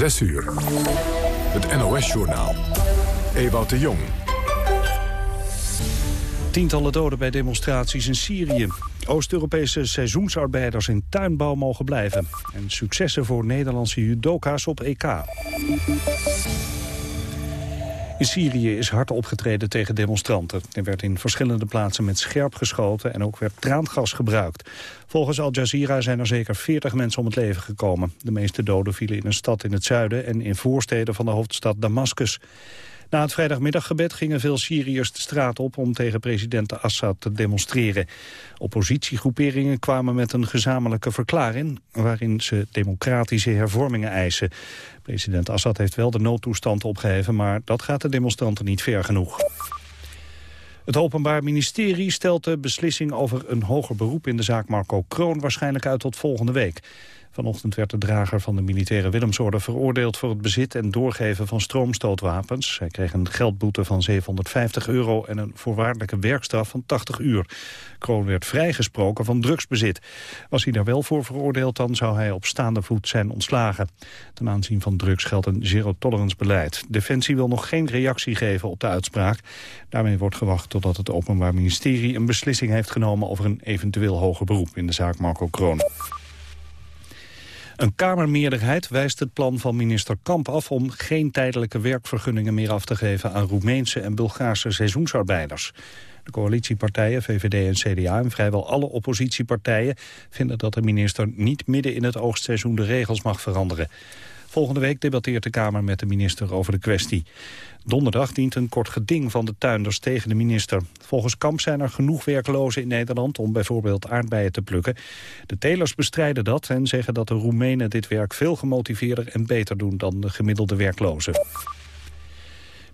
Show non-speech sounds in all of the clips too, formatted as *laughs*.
6 uur. Het NOS-journaal. Ewout de Jong. Tientallen doden bij demonstraties in Syrië. Oost-Europese seizoensarbeiders in tuinbouw mogen blijven. En successen voor Nederlandse judoka's op EK. In Syrië is hard opgetreden tegen demonstranten. Er werd in verschillende plaatsen met scherp geschoten en ook werd traangas gebruikt. Volgens Al Jazeera zijn er zeker 40 mensen om het leven gekomen. De meeste doden vielen in een stad in het zuiden en in voorsteden van de hoofdstad Damascus. Na het vrijdagmiddaggebed gingen veel Syriërs de straat op om tegen president Assad te demonstreren. Oppositiegroeperingen kwamen met een gezamenlijke verklaring waarin ze democratische hervormingen eisen. President Assad heeft wel de noodtoestand opgeheven, maar dat gaat de demonstranten niet ver genoeg. Het Openbaar Ministerie stelt de beslissing over een hoger beroep in de zaak Marco Kroon waarschijnlijk uit tot volgende week. Vanochtend werd de drager van de militaire Willemsorde veroordeeld voor het bezit en doorgeven van stroomstootwapens. Hij kreeg een geldboete van 750 euro en een voorwaardelijke werkstraf van 80 uur. Kroon werd vrijgesproken van drugsbezit. Was hij daar wel voor veroordeeld, dan zou hij op staande voet zijn ontslagen. Ten aanzien van drugs geldt een zero-tolerance beleid. Defensie wil nog geen reactie geven op de uitspraak. Daarmee wordt gewacht totdat het Openbaar Ministerie een beslissing heeft genomen over een eventueel hoger beroep in de zaak Marco Kroon. Een Kamermeerderheid wijst het plan van minister Kamp af om geen tijdelijke werkvergunningen meer af te geven aan Roemeense en Bulgaarse seizoensarbeiders. De coalitiepartijen, VVD en CDA en vrijwel alle oppositiepartijen vinden dat de minister niet midden in het oogstseizoen de regels mag veranderen. Volgende week debatteert de Kamer met de minister over de kwestie. Donderdag dient een kort geding van de tuinders tegen de minister. Volgens Kamp zijn er genoeg werklozen in Nederland om bijvoorbeeld aardbeien te plukken. De telers bestrijden dat en zeggen dat de Roemenen dit werk veel gemotiveerder en beter doen dan de gemiddelde werklozen.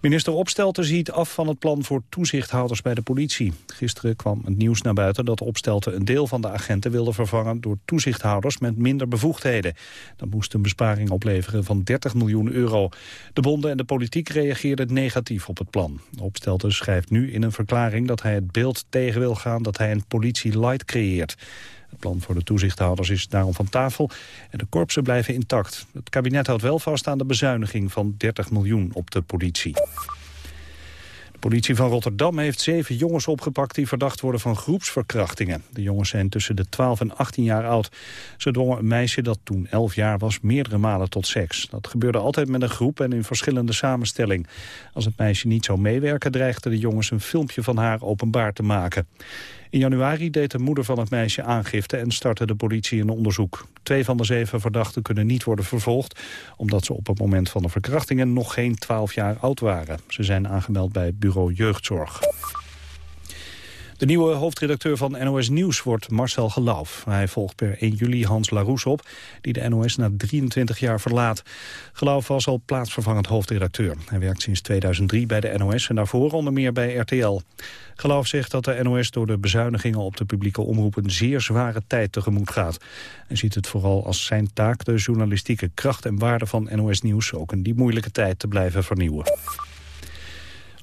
Minister Opstelten ziet af van het plan voor toezichthouders bij de politie. Gisteren kwam het nieuws naar buiten dat Opstelten een deel van de agenten wilde vervangen door toezichthouders met minder bevoegdheden. Dat moest een besparing opleveren van 30 miljoen euro. De bonden en de politiek reageerden negatief op het plan. Opstelten schrijft nu in een verklaring dat hij het beeld tegen wil gaan dat hij een politie light creëert. Het plan voor de toezichthouders is daarom van tafel en de korpsen blijven intact. Het kabinet houdt wel vast aan de bezuiniging van 30 miljoen op de politie. De politie van Rotterdam heeft zeven jongens opgepakt die verdacht worden van groepsverkrachtingen. De jongens zijn tussen de 12 en 18 jaar oud. Ze dwongen een meisje dat toen 11 jaar was meerdere malen tot seks. Dat gebeurde altijd met een groep en in verschillende samenstelling. Als het meisje niet zou meewerken dreigden de jongens een filmpje van haar openbaar te maken. In januari deed de moeder van het meisje aangifte en startte de politie een onderzoek. Twee van de zeven verdachten kunnen niet worden vervolgd... omdat ze op het moment van de verkrachtingen nog geen 12 jaar oud waren. Ze zijn aangemeld bij bureau jeugdzorg. De nieuwe hoofdredacteur van NOS Nieuws wordt Marcel Gelauf. Hij volgt per 1 juli Hans Laroes op, die de NOS na 23 jaar verlaat. Gelauf was al plaatsvervangend hoofdredacteur. Hij werkt sinds 2003 bij de NOS en daarvoor onder meer bij RTL. Gelauf zegt dat de NOS door de bezuinigingen op de publieke omroep een zeer zware tijd tegemoet gaat. Hij ziet het vooral als zijn taak de journalistieke kracht en waarde van NOS Nieuws ook in die moeilijke tijd te blijven vernieuwen.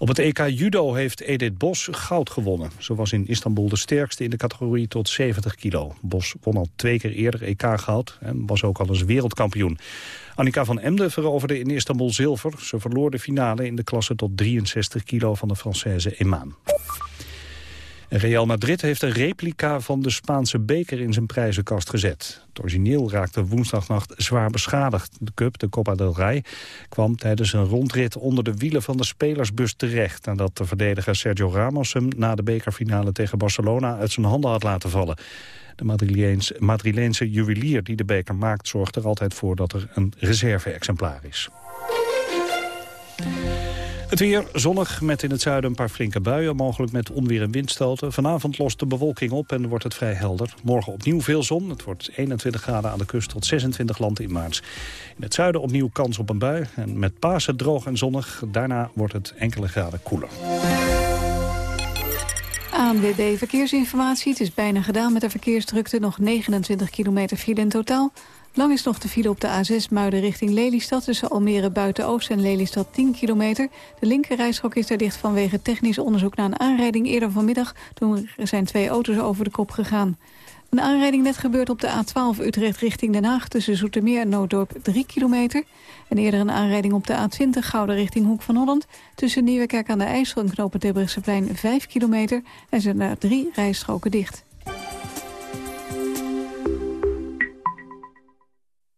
Op het EK Judo heeft Edith Bos goud gewonnen. Ze was in Istanbul de sterkste in de categorie tot 70 kilo. Bos won al twee keer eerder EK-goud en was ook al eens wereldkampioen. Annika van Emden veroverde in Istanbul zilver. Ze verloor de finale in de klasse tot 63 kilo van de Française Eman. Real Madrid heeft een replica van de Spaanse beker in zijn prijzenkast gezet. Het origineel raakte woensdagnacht zwaar beschadigd. De cup, de Copa del Rey, kwam tijdens een rondrit onder de wielen van de spelersbus terecht... nadat de verdediger Sergio Ramos hem na de bekerfinale tegen Barcelona uit zijn handen had laten vallen. De Madrileense, Madrileense juwelier die de beker maakt zorgt er altijd voor dat er een reserve-exemplaar is. Het weer zonnig met in het zuiden een paar flinke buien, mogelijk met onweer en windstoten. Vanavond lost de bewolking op en wordt het vrij helder. Morgen opnieuw veel zon. Het wordt 21 graden aan de kust tot 26 land in maart. In het zuiden opnieuw kans op een bui. En met Pasen droog en zonnig. Daarna wordt het enkele graden koeler. ANWB Verkeersinformatie. Het is bijna gedaan met de verkeersdrukte. Nog 29 kilometer file in totaal. Lang is nog de file op de A6 Muiden richting Lelystad... tussen Almere Buiten-Oost en Lelystad 10 kilometer. De linkerrijstrook is daar dicht vanwege technisch onderzoek... na een aanrijding eerder vanmiddag. Toen zijn twee auto's over de kop gegaan. Een aanrijding net gebeurd op de A12 Utrecht richting Den Haag... tussen Zoetermeer en Nooddorp 3 kilometer. En eerder een aanrijding op de A20 Gouden richting Hoek van Holland... tussen Nieuwekerk aan de IJssel en Knopen Terbrechtseplein 5 kilometer... en zijn er drie rijstroken dicht.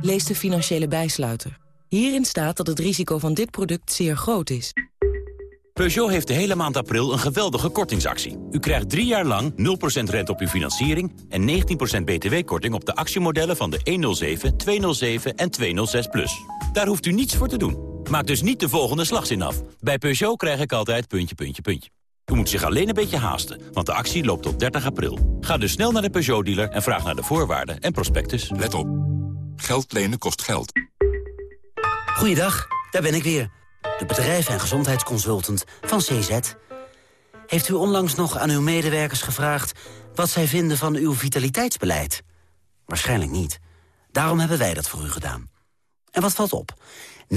Lees de financiële bijsluiter. Hierin staat dat het risico van dit product zeer groot is. Peugeot heeft de hele maand april een geweldige kortingsactie. U krijgt drie jaar lang 0% rente op uw financiering... en 19% btw-korting op de actiemodellen van de 107, 207 en 206+. Plus. Daar hoeft u niets voor te doen. Maak dus niet de volgende slagzin af. Bij Peugeot krijg ik altijd puntje, puntje, puntje. U moet zich alleen een beetje haasten, want de actie loopt tot 30 april. Ga dus snel naar de Peugeot-dealer en vraag naar de voorwaarden en prospectus. Let op. Geld lenen kost geld. Goeiedag, daar ben ik weer. De bedrijf- en gezondheidsconsultant van CZ. Heeft u onlangs nog aan uw medewerkers gevraagd... wat zij vinden van uw vitaliteitsbeleid? Waarschijnlijk niet. Daarom hebben wij dat voor u gedaan. En wat valt op? 49%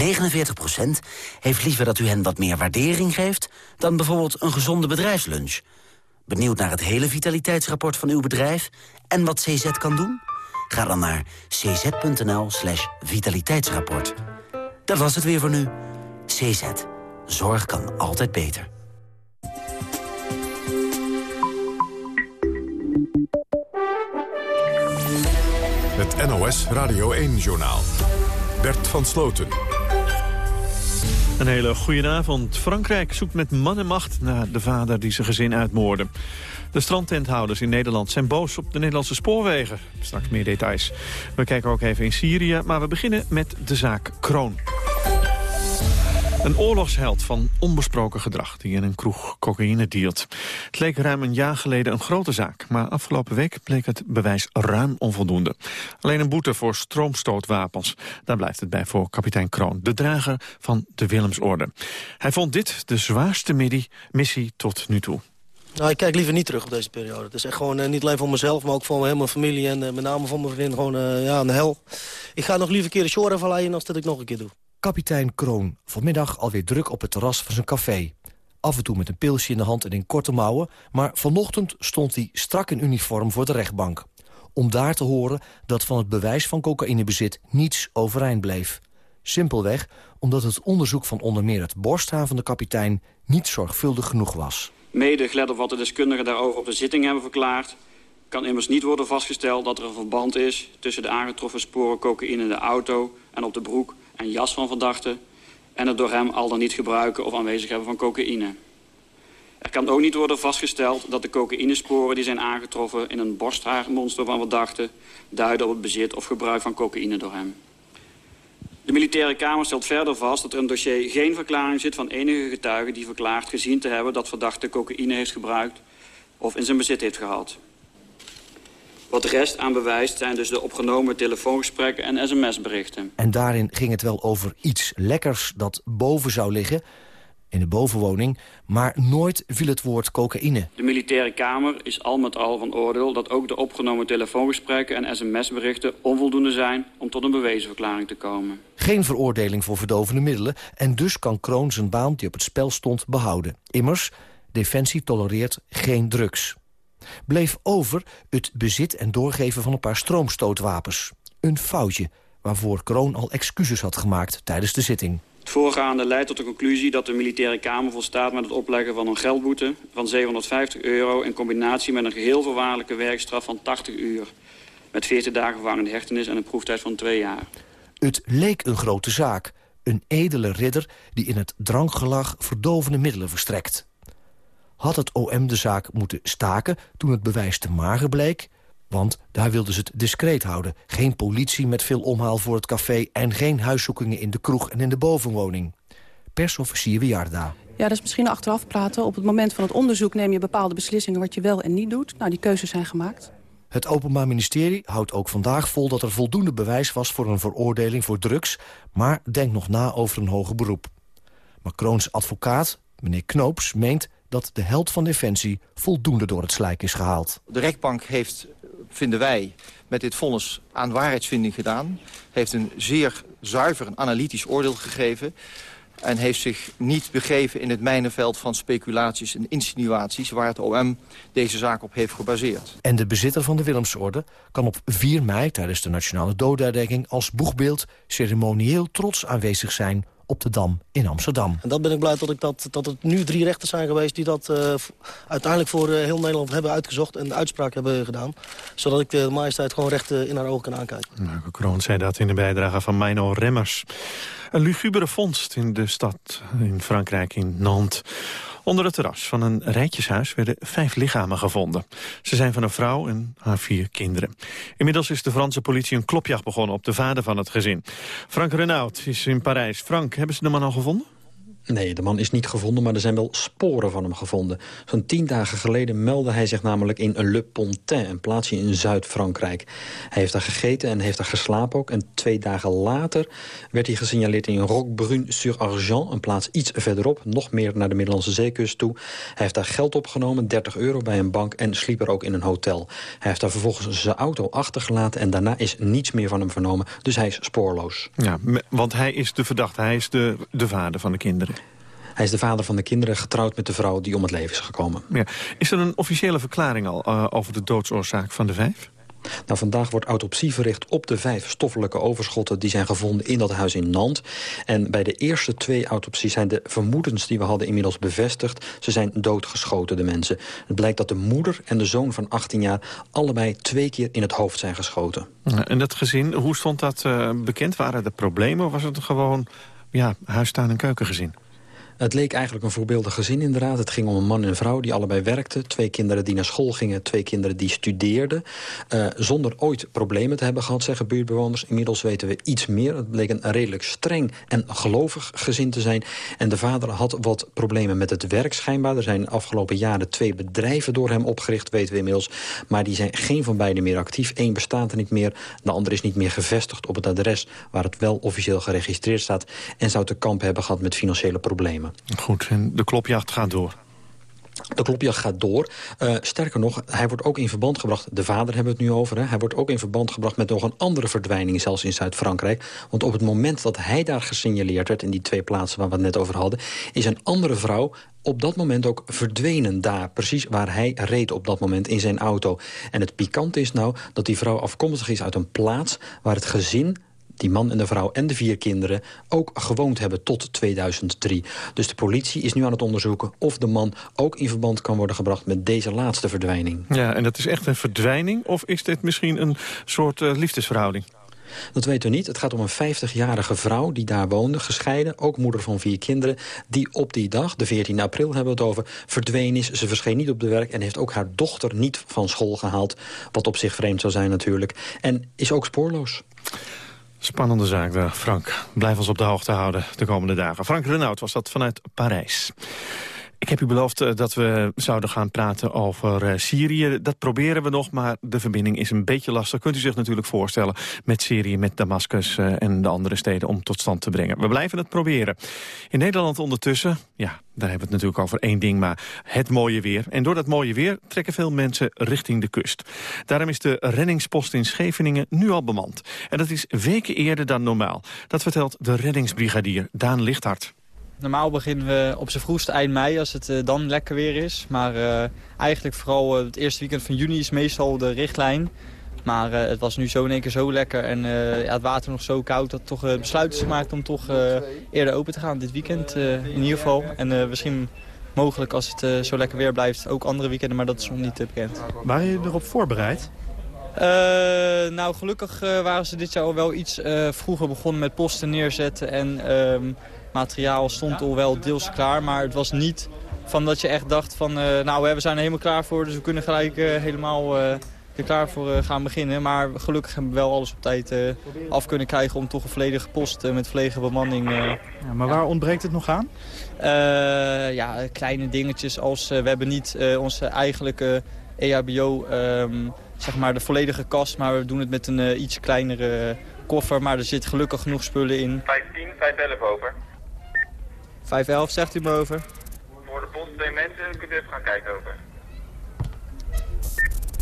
heeft liever dat u hen wat meer waardering geeft... dan bijvoorbeeld een gezonde bedrijfslunch. Benieuwd naar het hele vitaliteitsrapport van uw bedrijf... en wat CZ kan doen? Ga dan naar cz.nl slash vitaliteitsrapport. Dat was het weer voor nu. CZ. Zorg kan altijd beter. Het NOS Radio 1-journaal. Bert van Sloten. Een hele goede avond. Frankrijk zoekt met man en macht naar de vader die zijn gezin uitmoordde. De strandtenthouders in Nederland zijn boos op de Nederlandse spoorwegen. Straks meer details. We kijken ook even in Syrië, maar we beginnen met de zaak Kroon. Een oorlogsheld van onbesproken gedrag die in een kroeg cocaïne dealt. Het leek ruim een jaar geleden een grote zaak, maar afgelopen week bleek het bewijs ruim onvoldoende. Alleen een boete voor stroomstootwapens, daar blijft het bij voor kapitein Kroon, de drager van de Willemsorde. Hij vond dit de zwaarste missie tot nu toe. Nou, ik kijk liever niet terug op deze periode. Het is echt gewoon eh, niet alleen voor mezelf, maar ook voor heel mijn familie en uh, met name voor mijn vriend gewoon uh, ja, een hel. Ik ga nog liever een keer de shore verleiden als dat ik nog een keer doe. Kapitein Kroon, vanmiddag alweer druk op het terras van zijn café. Af en toe met een pilsje in de hand en in korte mouwen... maar vanochtend stond hij strak in uniform voor de rechtbank. Om daar te horen dat van het bewijs van cocaïnebezit niets overeind bleef. Simpelweg omdat het onderzoek van onder meer het borsthaan van de kapitein... niet zorgvuldig genoeg was. Mede gelet op wat de deskundigen daarover op de zitting hebben verklaard... kan immers niet worden vastgesteld dat er een verband is... tussen de aangetroffen sporen cocaïne in de auto en op de broek en jas van verdachte... en het door hem al dan niet gebruiken of aanwezig hebben van cocaïne. Er kan ook niet worden vastgesteld dat de cocaïnesporen die zijn aangetroffen... in een borsthaarmonster van verdachte duiden op het bezit of gebruik van cocaïne door hem. De militaire kamer stelt verder vast dat er in dossier geen verklaring zit van enige getuige die verklaart gezien te hebben dat verdachte cocaïne heeft gebruikt of in zijn bezit heeft gehad. Wat de rest aan bewijst zijn dus de opgenomen telefoongesprekken en sms-berichten. En daarin ging het wel over iets lekkers dat boven zou liggen in de bovenwoning, maar nooit viel het woord cocaïne. De militaire kamer is al met al van oordeel dat ook de opgenomen telefoongesprekken en sms-berichten onvoldoende zijn om tot een bewezen verklaring te komen. Geen veroordeling voor verdovende middelen en dus kan Kroon zijn baan die op het spel stond behouden. Immers, Defensie tolereert geen drugs. Bleef over het bezit en doorgeven van een paar stroomstootwapens. Een foutje waarvoor Kroon al excuses had gemaakt tijdens de zitting. Het voorgaande leidt tot de conclusie dat de militaire kamer volstaat met het opleggen van een geldboete van 750 euro in combinatie met een geheel voorwaardelijke werkstraf van 80 uur. Met 14 dagen vervangende hechtenis en een proeftijd van twee jaar. Het leek een grote zaak. Een edele ridder die in het drankgelag verdovende middelen verstrekt. Had het OM de zaak moeten staken toen het bewijs te mager bleek? Want daar wilden ze het discreet houden. Geen politie met veel omhaal voor het café... en geen huiszoekingen in de kroeg en in de bovenwoning. Persofficier Wiarda. Ja, dat is misschien achteraf praten. Op het moment van het onderzoek neem je bepaalde beslissingen... wat je wel en niet doet. Nou, die keuzes zijn gemaakt. Het Openbaar Ministerie houdt ook vandaag vol dat er voldoende bewijs was voor een veroordeling voor drugs, maar denkt nog na over een hoger beroep. Macrons advocaat, meneer Knoops, meent dat de held van Defensie voldoende door het slijk is gehaald. De rechtbank heeft, vinden wij, met dit vonnis aan waarheidsvinding gedaan. Heeft een zeer zuiver en analytisch oordeel gegeven en heeft zich niet begeven in het mijnenveld van speculaties en insinuaties... waar het OM deze zaak op heeft gebaseerd. En de bezitter van de Willemsorde kan op 4 mei... tijdens de Nationale Dodenherdenking als boegbeeld... ceremonieel trots aanwezig zijn op de Dam in Amsterdam. En dat ben ik blij dat, ik dat, dat het nu drie rechters zijn geweest... die dat uh, uiteindelijk voor uh, heel Nederland hebben uitgezocht... en de uitspraak hebben gedaan. Zodat ik de majesteit gewoon recht uh, in haar ogen kan aankijken. Marco Kroon zei dat in de bijdrage van Mino Remmers. Een lugubere vondst in de stad in Frankrijk, in Nantes. Onder het terras van een rijtjeshuis werden vijf lichamen gevonden. Ze zijn van een vrouw en haar vier kinderen. Inmiddels is de Franse politie een klopjacht begonnen op de vader van het gezin. Frank Renaud is in Parijs. Frank, hebben ze de man al gevonden? Nee, de man is niet gevonden, maar er zijn wel sporen van hem gevonden. Zo'n tien dagen geleden meldde hij zich namelijk in Le Pontin... een plaatsje in Zuid-Frankrijk. Hij heeft daar gegeten en heeft daar geslapen ook. En twee dagen later werd hij gesignaleerd in Roquebrune-sur-Argent... een plaats iets verderop, nog meer naar de Middellandse zeekust toe. Hij heeft daar geld opgenomen, 30 euro bij een bank... en sliep er ook in een hotel. Hij heeft daar vervolgens zijn auto achtergelaten... en daarna is niets meer van hem vernomen. Dus hij is spoorloos. Ja, want hij is de verdachte, hij is de, de vader van de kinderen. Hij is de vader van de kinderen, getrouwd met de vrouw die om het leven is gekomen. Ja. Is er een officiële verklaring al uh, over de doodsoorzaak van de vijf? Nou, vandaag wordt autopsie verricht op de vijf stoffelijke overschotten... die zijn gevonden in dat huis in Nantes. En bij de eerste twee autopsies zijn de vermoedens die we hadden inmiddels bevestigd. Ze zijn doodgeschoten, de mensen. Het blijkt dat de moeder en de zoon van 18 jaar... allebei twee keer in het hoofd zijn geschoten. En dat gezin, hoe stond dat uh, bekend? Waren er problemen of was het gewoon ja, huisstaan- en keukengezin? Het leek eigenlijk een voorbeeldig gezin inderdaad. Het ging om een man en een vrouw die allebei werkten. Twee kinderen die naar school gingen, twee kinderen die studeerden. Uh, zonder ooit problemen te hebben gehad, zeggen buurtbewoners. Inmiddels weten we iets meer. Het bleek een redelijk streng en gelovig gezin te zijn. En de vader had wat problemen met het werk schijnbaar. Er zijn de afgelopen jaren twee bedrijven door hem opgericht, weten we inmiddels. Maar die zijn geen van beiden meer actief. Eén bestaat er niet meer. De andere is niet meer gevestigd op het adres waar het wel officieel geregistreerd staat. En zou te kamp hebben gehad met financiële problemen. Goed, en de klopjacht gaat door. De klopjacht gaat door. Uh, sterker nog, hij wordt ook in verband gebracht... de vader hebben we het nu over, hè, hij wordt ook in verband gebracht... met nog een andere verdwijning, zelfs in Zuid-Frankrijk. Want op het moment dat hij daar gesignaleerd werd... in die twee plaatsen waar we het net over hadden... is een andere vrouw op dat moment ook verdwenen daar. Precies waar hij reed op dat moment in zijn auto. En het pikante is nou dat die vrouw afkomstig is uit een plaats... waar het gezin die man en de vrouw en de vier kinderen ook gewoond hebben tot 2003. Dus de politie is nu aan het onderzoeken of de man ook in verband kan worden gebracht met deze laatste verdwijning. Ja, en dat is echt een verdwijning of is dit misschien een soort uh, liefdesverhouding? Dat weten we niet. Het gaat om een 50-jarige vrouw die daar woonde, gescheiden, ook moeder van vier kinderen, die op die dag, de 14 april hebben we het over, verdwenen is. Ze verscheen niet op de werk en heeft ook haar dochter niet van school gehaald, wat op zich vreemd zou zijn natuurlijk, en is ook spoorloos. Spannende zaak daar, Frank. Blijf ons op de hoogte houden de komende dagen. Frank Renaud was dat vanuit Parijs. Ik heb u beloofd eh, dat we zouden gaan praten over uh, Syrië. Dat proberen we nog, maar de verbinding is een beetje lastig. Kunt u zich natuurlijk voorstellen met Syrië, met Damascus uh, en de andere steden om tot stand te brengen. We blijven het proberen. In Nederland ondertussen, ja, daar hebben we het natuurlijk over één ding, maar het mooie weer. En door dat mooie weer trekken veel mensen richting de kust. Daarom is de reddingspost in Scheveningen nu al bemand. En dat is weken eerder dan normaal. Dat vertelt de reddingsbrigadier Daan Lichthart. Normaal beginnen we op zijn vroegste eind mei als het uh, dan lekker weer is. Maar uh, eigenlijk vooral uh, het eerste weekend van juni is meestal de richtlijn. Maar het was nu zo in één keer zo lekker en ja, het water nog zo koud... dat toch besluit is gemaakt om toch eerder open te gaan dit weekend in ieder geval. En misschien mogelijk als het zo lekker weer blijft ook andere weekenden, maar dat is nog niet bekend. Waren je erop voorbereid? Uh, nou, gelukkig uh, waren ze dit jaar al wel iets uh, vroeger begonnen met posten neerzetten. En uh, materiaal stond al wel deels klaar. Maar het was niet van dat je echt dacht van... nou, we zijn er helemaal klaar voor, dus we kunnen gelijk helemaal er klaar voor gaan beginnen. Maar gelukkig hebben we wel alles op tijd af kunnen krijgen... om toch een volledige post met volledige bemanning... Ja, maar waar ontbreekt het nog aan? ja, kleine dingetjes als we hebben niet onze eigenlijke EHBO... Um, zeg maar de volledige kast, maar we doen het met een iets kleinere koffer. Maar er zit gelukkig genoeg spullen in. 510, 511 over. 511 zegt u me over. Voor de post twee mensen, kunt u even gaan kijken over.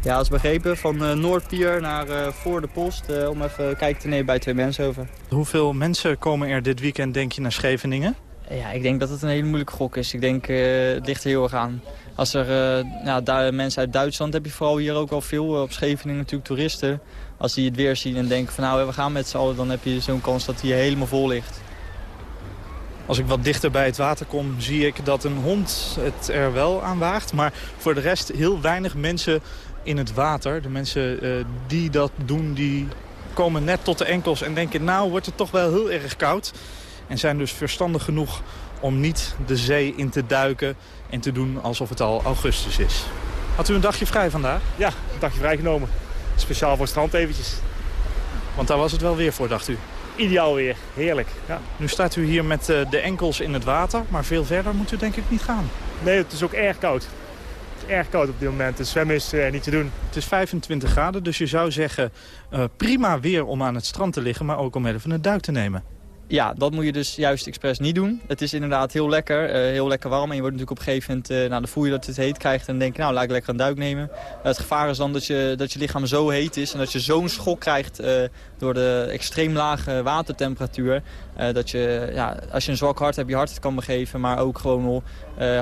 Ja, als begrepen. Van uh, Noordpier naar uh, voor de post. Uh, om even kijken te nemen bij twee mensen over. Hoeveel mensen komen er dit weekend, denk je, naar Scheveningen? Ja, ik denk dat het een hele moeilijke gok is. Ik denk, het ligt er heel erg aan. Als er ja, mensen uit Duitsland heb je vooral hier ook al veel. op Scheveningen natuurlijk toeristen. Als die het weer zien en denken van nou, we gaan met z'n allen... dan heb je zo'n kans dat hij helemaal vol ligt. Als ik wat dichter bij het water kom, zie ik dat een hond het er wel aan waagt. Maar voor de rest heel weinig mensen in het water. De mensen uh, die dat doen, die komen net tot de enkels en denken... nou, wordt het toch wel heel erg koud. En zijn dus verstandig genoeg om niet de zee in te duiken... en te doen alsof het al augustus is. Had u een dagje vrij vandaag? Ja, een dagje vrijgenomen. Speciaal voor het strand eventjes. Want daar was het wel weer voor, dacht u? Ideaal weer, heerlijk. Ja. Nu staat u hier met uh, de enkels in het water, maar veel verder moet u denk ik niet gaan. Nee, het is ook erg koud erg koud op dit moment. Het zwemmen is uh, niet te doen. Het is 25 graden, dus je zou zeggen uh, prima weer om aan het strand te liggen... maar ook om even een duik te nemen. Ja, dat moet je dus juist expres niet doen. Het is inderdaad heel lekker, uh, heel lekker warm. En je wordt natuurlijk op een gegeven moment, uh, nou, dan voel je dat het heet krijgt. En denk je, nou, laat ik lekker een duik nemen. Uh, het gevaar is dan dat je, dat je lichaam zo heet is. En dat je zo'n schok krijgt door de extreem lage watertemperatuur. dat je, ja, als je een zwak hart hebt, je hart het kan begeven. Maar ook gewoon al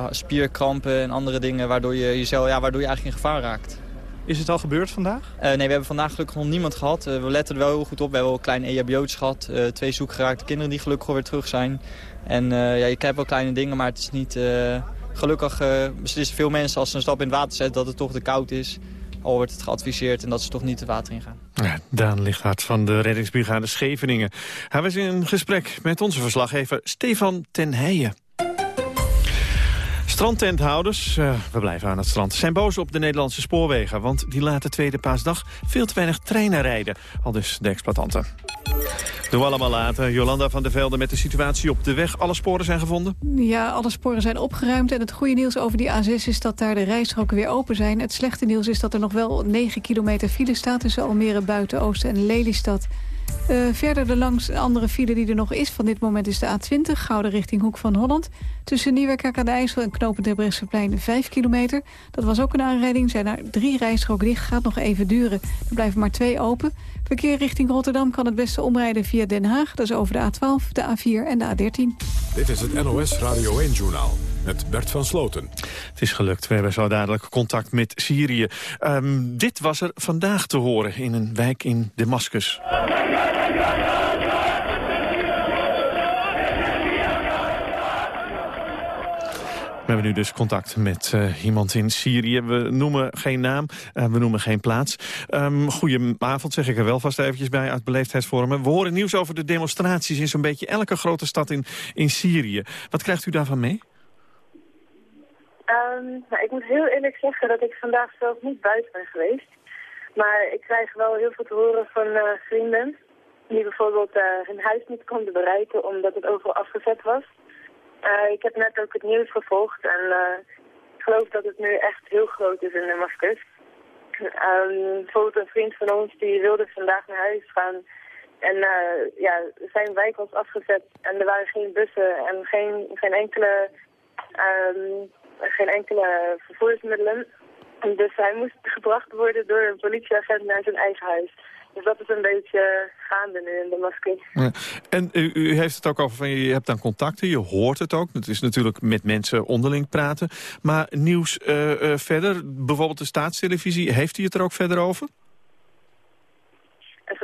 spierkrampen en andere dingen waardoor je, jezelf, ja, waardoor je eigenlijk in gevaar raakt. Is het al gebeurd vandaag? Uh, nee, we hebben vandaag gelukkig nog niemand gehad. Uh, we letten er wel heel goed op. We hebben wel kleine EHBO's gehad. Uh, twee zoekgeraakte kinderen die gelukkig weer terug zijn. En ja, je krijgt wel kleine dingen, maar het is niet... gelukkig beslissen veel mensen als ze een stap in het water zetten dat het toch te koud is. Al wordt het geadviseerd en dat ze toch niet het water ingaan. Ja, Daan Lichthart van de reddingsbrigade Scheveningen. Hij was in gesprek met onze verslaggever Stefan ten Heijen. Strandtenthouders, uh, we blijven aan het strand, zijn boos op de Nederlandse spoorwegen. Want die laten tweede paasdag veel te weinig treinen rijden. Al dus de exploitanten. Doen we allemaal later. Jolanda van der Velde met de situatie op de weg. Alle sporen zijn gevonden? Ja, alle sporen zijn opgeruimd. En het goede nieuws over die A6 is dat daar de rijstroken weer open zijn. Het slechte nieuws is dat er nog wel 9 kilometer file staat... tussen Almere, Buiten-Oosten en Lelystad. Uh, verder de langs andere file die er nog is van dit moment is de A20... Gouden richting Hoek van Holland. Tussen Nieuwerkerk aan de IJssel en Knopen Terbrechtseplein 5 kilometer. Dat was ook een aanrijding. Zijn er drie rijstroken dicht. Gaat nog even duren. Er blijven maar twee open. Verkeer richting Rotterdam kan het beste omrijden via Den Haag. Dat is over de A12, de A4 en de A13. Dit is het NOS Radio 1-journaal met Bert van Sloten. Het is gelukt. We hebben zo dadelijk contact met Syrië. Um, dit was er vandaag te horen in een wijk in Damascus. We hebben nu dus contact met uh, iemand in Syrië. We noemen geen naam, uh, we noemen geen plaats. Um, goedenavond, zeg ik er wel vast eventjes bij uit beleefdheidsvormen. We horen nieuws over de demonstraties in zo'n beetje elke grote stad in, in Syrië. Wat krijgt u daarvan mee? Um, nou, ik moet heel eerlijk zeggen dat ik vandaag zelf niet buiten ben geweest. Maar ik krijg wel heel veel te horen van uh, vrienden die bijvoorbeeld hun huis niet konden bereiken omdat het overal afgezet was. Uh, ik heb net ook het nieuws gevolgd en uh, ik geloof dat het nu echt heel groot is in Damascus. Um, bijvoorbeeld een vriend van ons die wilde vandaag naar huis gaan. En uh, ja, zijn wijk was afgezet en er waren geen bussen en geen, geen, enkele, um, geen enkele vervoersmiddelen. Dus hij moest gebracht worden door een politieagent naar zijn eigen huis. Dus dat is een beetje gaande nu in Damascus. Ja. En u, u, heeft het ook over, van je hebt dan contacten, je hoort het ook. Het is natuurlijk met mensen onderling praten. Maar nieuws uh, uh, verder, bijvoorbeeld de staatstelevisie, heeft u het er ook verder over?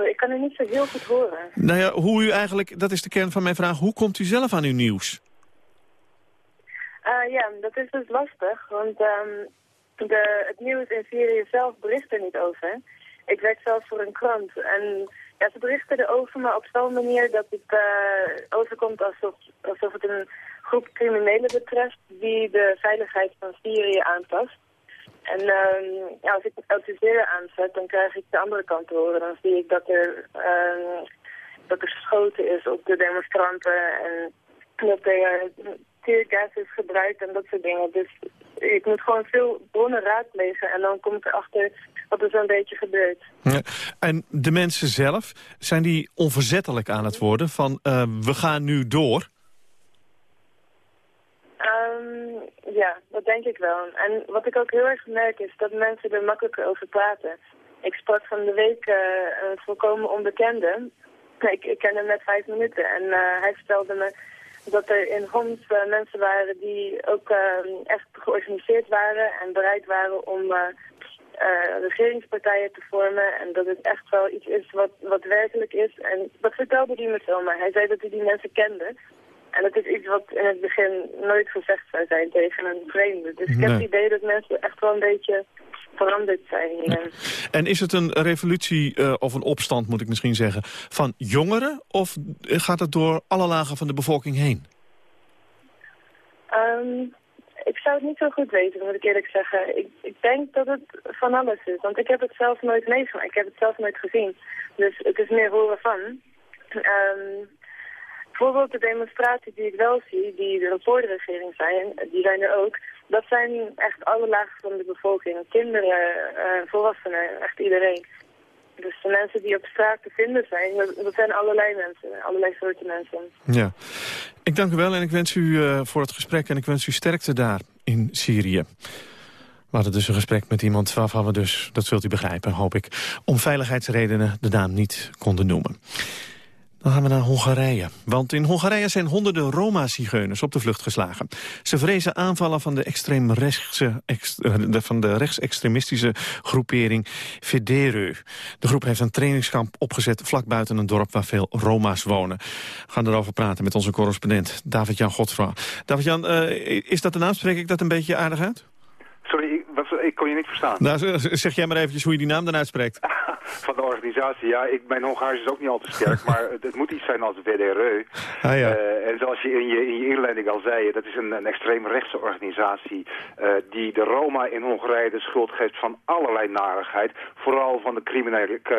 Ik kan u niet zo heel goed horen. Nou ja, hoe u eigenlijk, dat is de kern van mijn vraag, hoe komt u zelf aan uw nieuws? Uh, ja, dat is dus lastig, want um, de, het nieuws in Syrië zelf bericht er niet over. Ik werk zelf voor een krant en ja, ze berichten erover, maar op zo'n manier dat het uh, overkomt alsof, alsof het een groep criminelen betreft die de veiligheid van Syrië aantast. En uh, ja, als ik het autoriseren aanzet, dan krijg ik de andere kant te horen. Dan zie ik dat er, uh, dat er geschoten is op de demonstranten en dat er teargas is gebruikt en dat soort dingen. Dus ik moet gewoon veel bronnen raadplegen en dan kom ik erachter wat er zo'n beetje gebeurt. Ja. En de mensen zelf, zijn die onverzettelijk aan het worden van uh, we gaan nu door? Um, ja, dat denk ik wel. En wat ik ook heel erg merk is dat mensen er makkelijker over praten. Ik sprak van de week uh, een volkomen onbekende. Ik, ik ken hem net vijf minuten en uh, hij vertelde me dat er in Homs uh, mensen waren die ook uh, echt georganiseerd waren en bereid waren om uh, regeringspartijen te vormen. En dat het echt wel iets is wat, wat werkelijk is. En dat vertelde hij me zomaar. Hij zei dat hij die mensen kende. En dat is iets wat in het begin nooit gezegd zou zijn tegen een vreemde. Dus ik heb het idee dat mensen echt wel een beetje veranderd zijn. En is het een revolutie, uh, of een opstand moet ik misschien zeggen, van jongeren? Of gaat het door alle lagen van de bevolking heen? Um, ik zou het niet zo goed weten, moet ik eerlijk zeggen. Ik, ik denk dat het van alles is, want ik heb het zelf nooit meegemaakt. Ik heb het zelf nooit gezien. Dus het is meer horen van. Um, bijvoorbeeld de demonstraties die ik wel zie, die er voor de regering zijn, die zijn er ook. Dat zijn echt alle lagen van de bevolking. Kinderen, uh, volwassenen, echt iedereen. Dus de mensen die op straat te vinden zijn, dat, zijn allerlei mensen, allerlei soorten mensen. Ja, ik dank u wel en ik wens u uh, voor het gesprek en ik wens u sterkte daar in Syrië. We hadden dus een gesprek met iemand waarvan we dus, dat zult u begrijpen, hoop ik, om veiligheidsredenen de naam niet konden noemen. Dan gaan we naar Hongarije. Want in Hongarije zijn honderden Roma-zigeuners op de vlucht geslagen. Ze vrezen aanvallen van de, extreemrechtse, eh, van de rechtsextremistische groepering Federeu. De groep heeft een trainingskamp opgezet vlak buiten een dorp waar veel Roma's wonen. We gaan erover praten met onze correspondent David-Jan Godfra. David-Jan, uh, is dat de naam? Spreek ik dat een beetje aardig uit? Sorry, ik, ik kon je niet verstaan. Nou, zeg jij maar eventjes hoe je die naam dan uitspreekt. *laughs* van de organisatie. Ja, ik, mijn Hongaars is ook niet al te sterk, *laughs* maar het, het, moet iets zijn als WDRE. Ah, ja. uh, en zoals je in je, in je inleiding al zei, dat is een, een extreemrechtse organisatie uh, die de Roma in Hongarije de schuld geeft van allerlei narigheid, vooral van de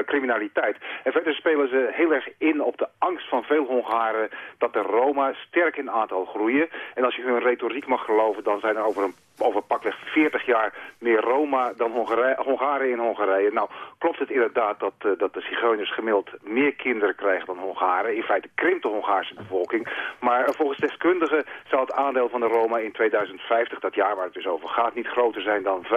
criminaliteit. En verder spelen ze heel erg in op de angst van veel Hongaren dat de Roma sterk in aantal groeien. En als je hun retoriek mag geloven, dan zijn er over een over pakweg 40 jaar meer Roma dan Hongaren in Hongarije. Nou, klopt het inderdaad dat, uh, dat de zigeuners gemiddeld meer kinderen krijgen dan Hongaren. In feite krimpt de Hongaarse bevolking. Maar volgens deskundigen zou het aandeel van de Roma in 2050, dat jaar waar het dus over gaat, niet groter zijn dan 15%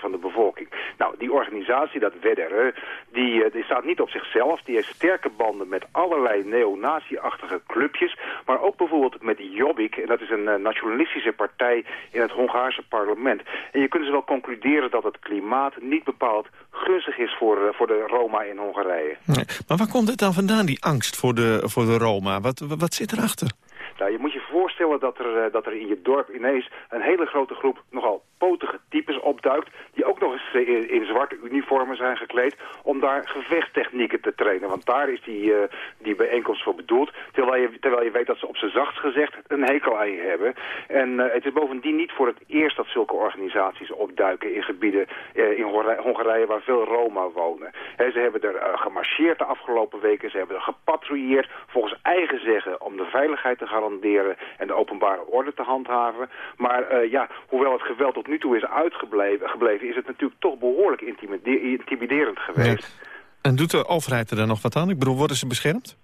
van de bevolking. Nou, die organisatie, dat WDR, die, uh, die staat niet op zichzelf. Die heeft sterke banden met allerlei neonazi-achtige clubjes. Maar ook bijvoorbeeld met Jobbik, en dat is een nationalistische partij in het Hongaarse parlement. En je kunt dus wel concluderen dat het klimaat niet bepaald gunstig is voor, uh, voor de Roma in Hongarije. Nee. Maar waar komt het dan vandaan, die angst voor de, voor de Roma? Wat, wat zit erachter? Nou, je moet je voorstellen dat er, uh, dat er in je dorp ineens een hele grote groep nogal potige types opduikt... die ook nog eens in, zwarte uniformen zijn gekleed... om daar gevechtstechnieken te trainen. Want daar is die, uh, die bijeenkomst voor bedoeld. Terwijl je, terwijl je weet dat ze op zijn zachtst gezegd een hekel aan je hebben. En uh, het is bovendien niet voor het eerst dat zulke organisaties opduiken... in gebieden uh, in Hongarije waar veel Roma wonen. Ze hebben er gemarcheerd de afgelopen weken. Ze hebben er gepatrouilleerd volgens eigen zeggen... om de veiligheid te garanderen en de openbare orde te handhaven. Maar ja, hoewel het geweld tot nu toe is uitgebleven, gebleven, is het natuurlijk toch behoorlijk intimiderend geweest. En doet de overheid er dan nog wat aan? Ik bedoel, worden ze beschermd?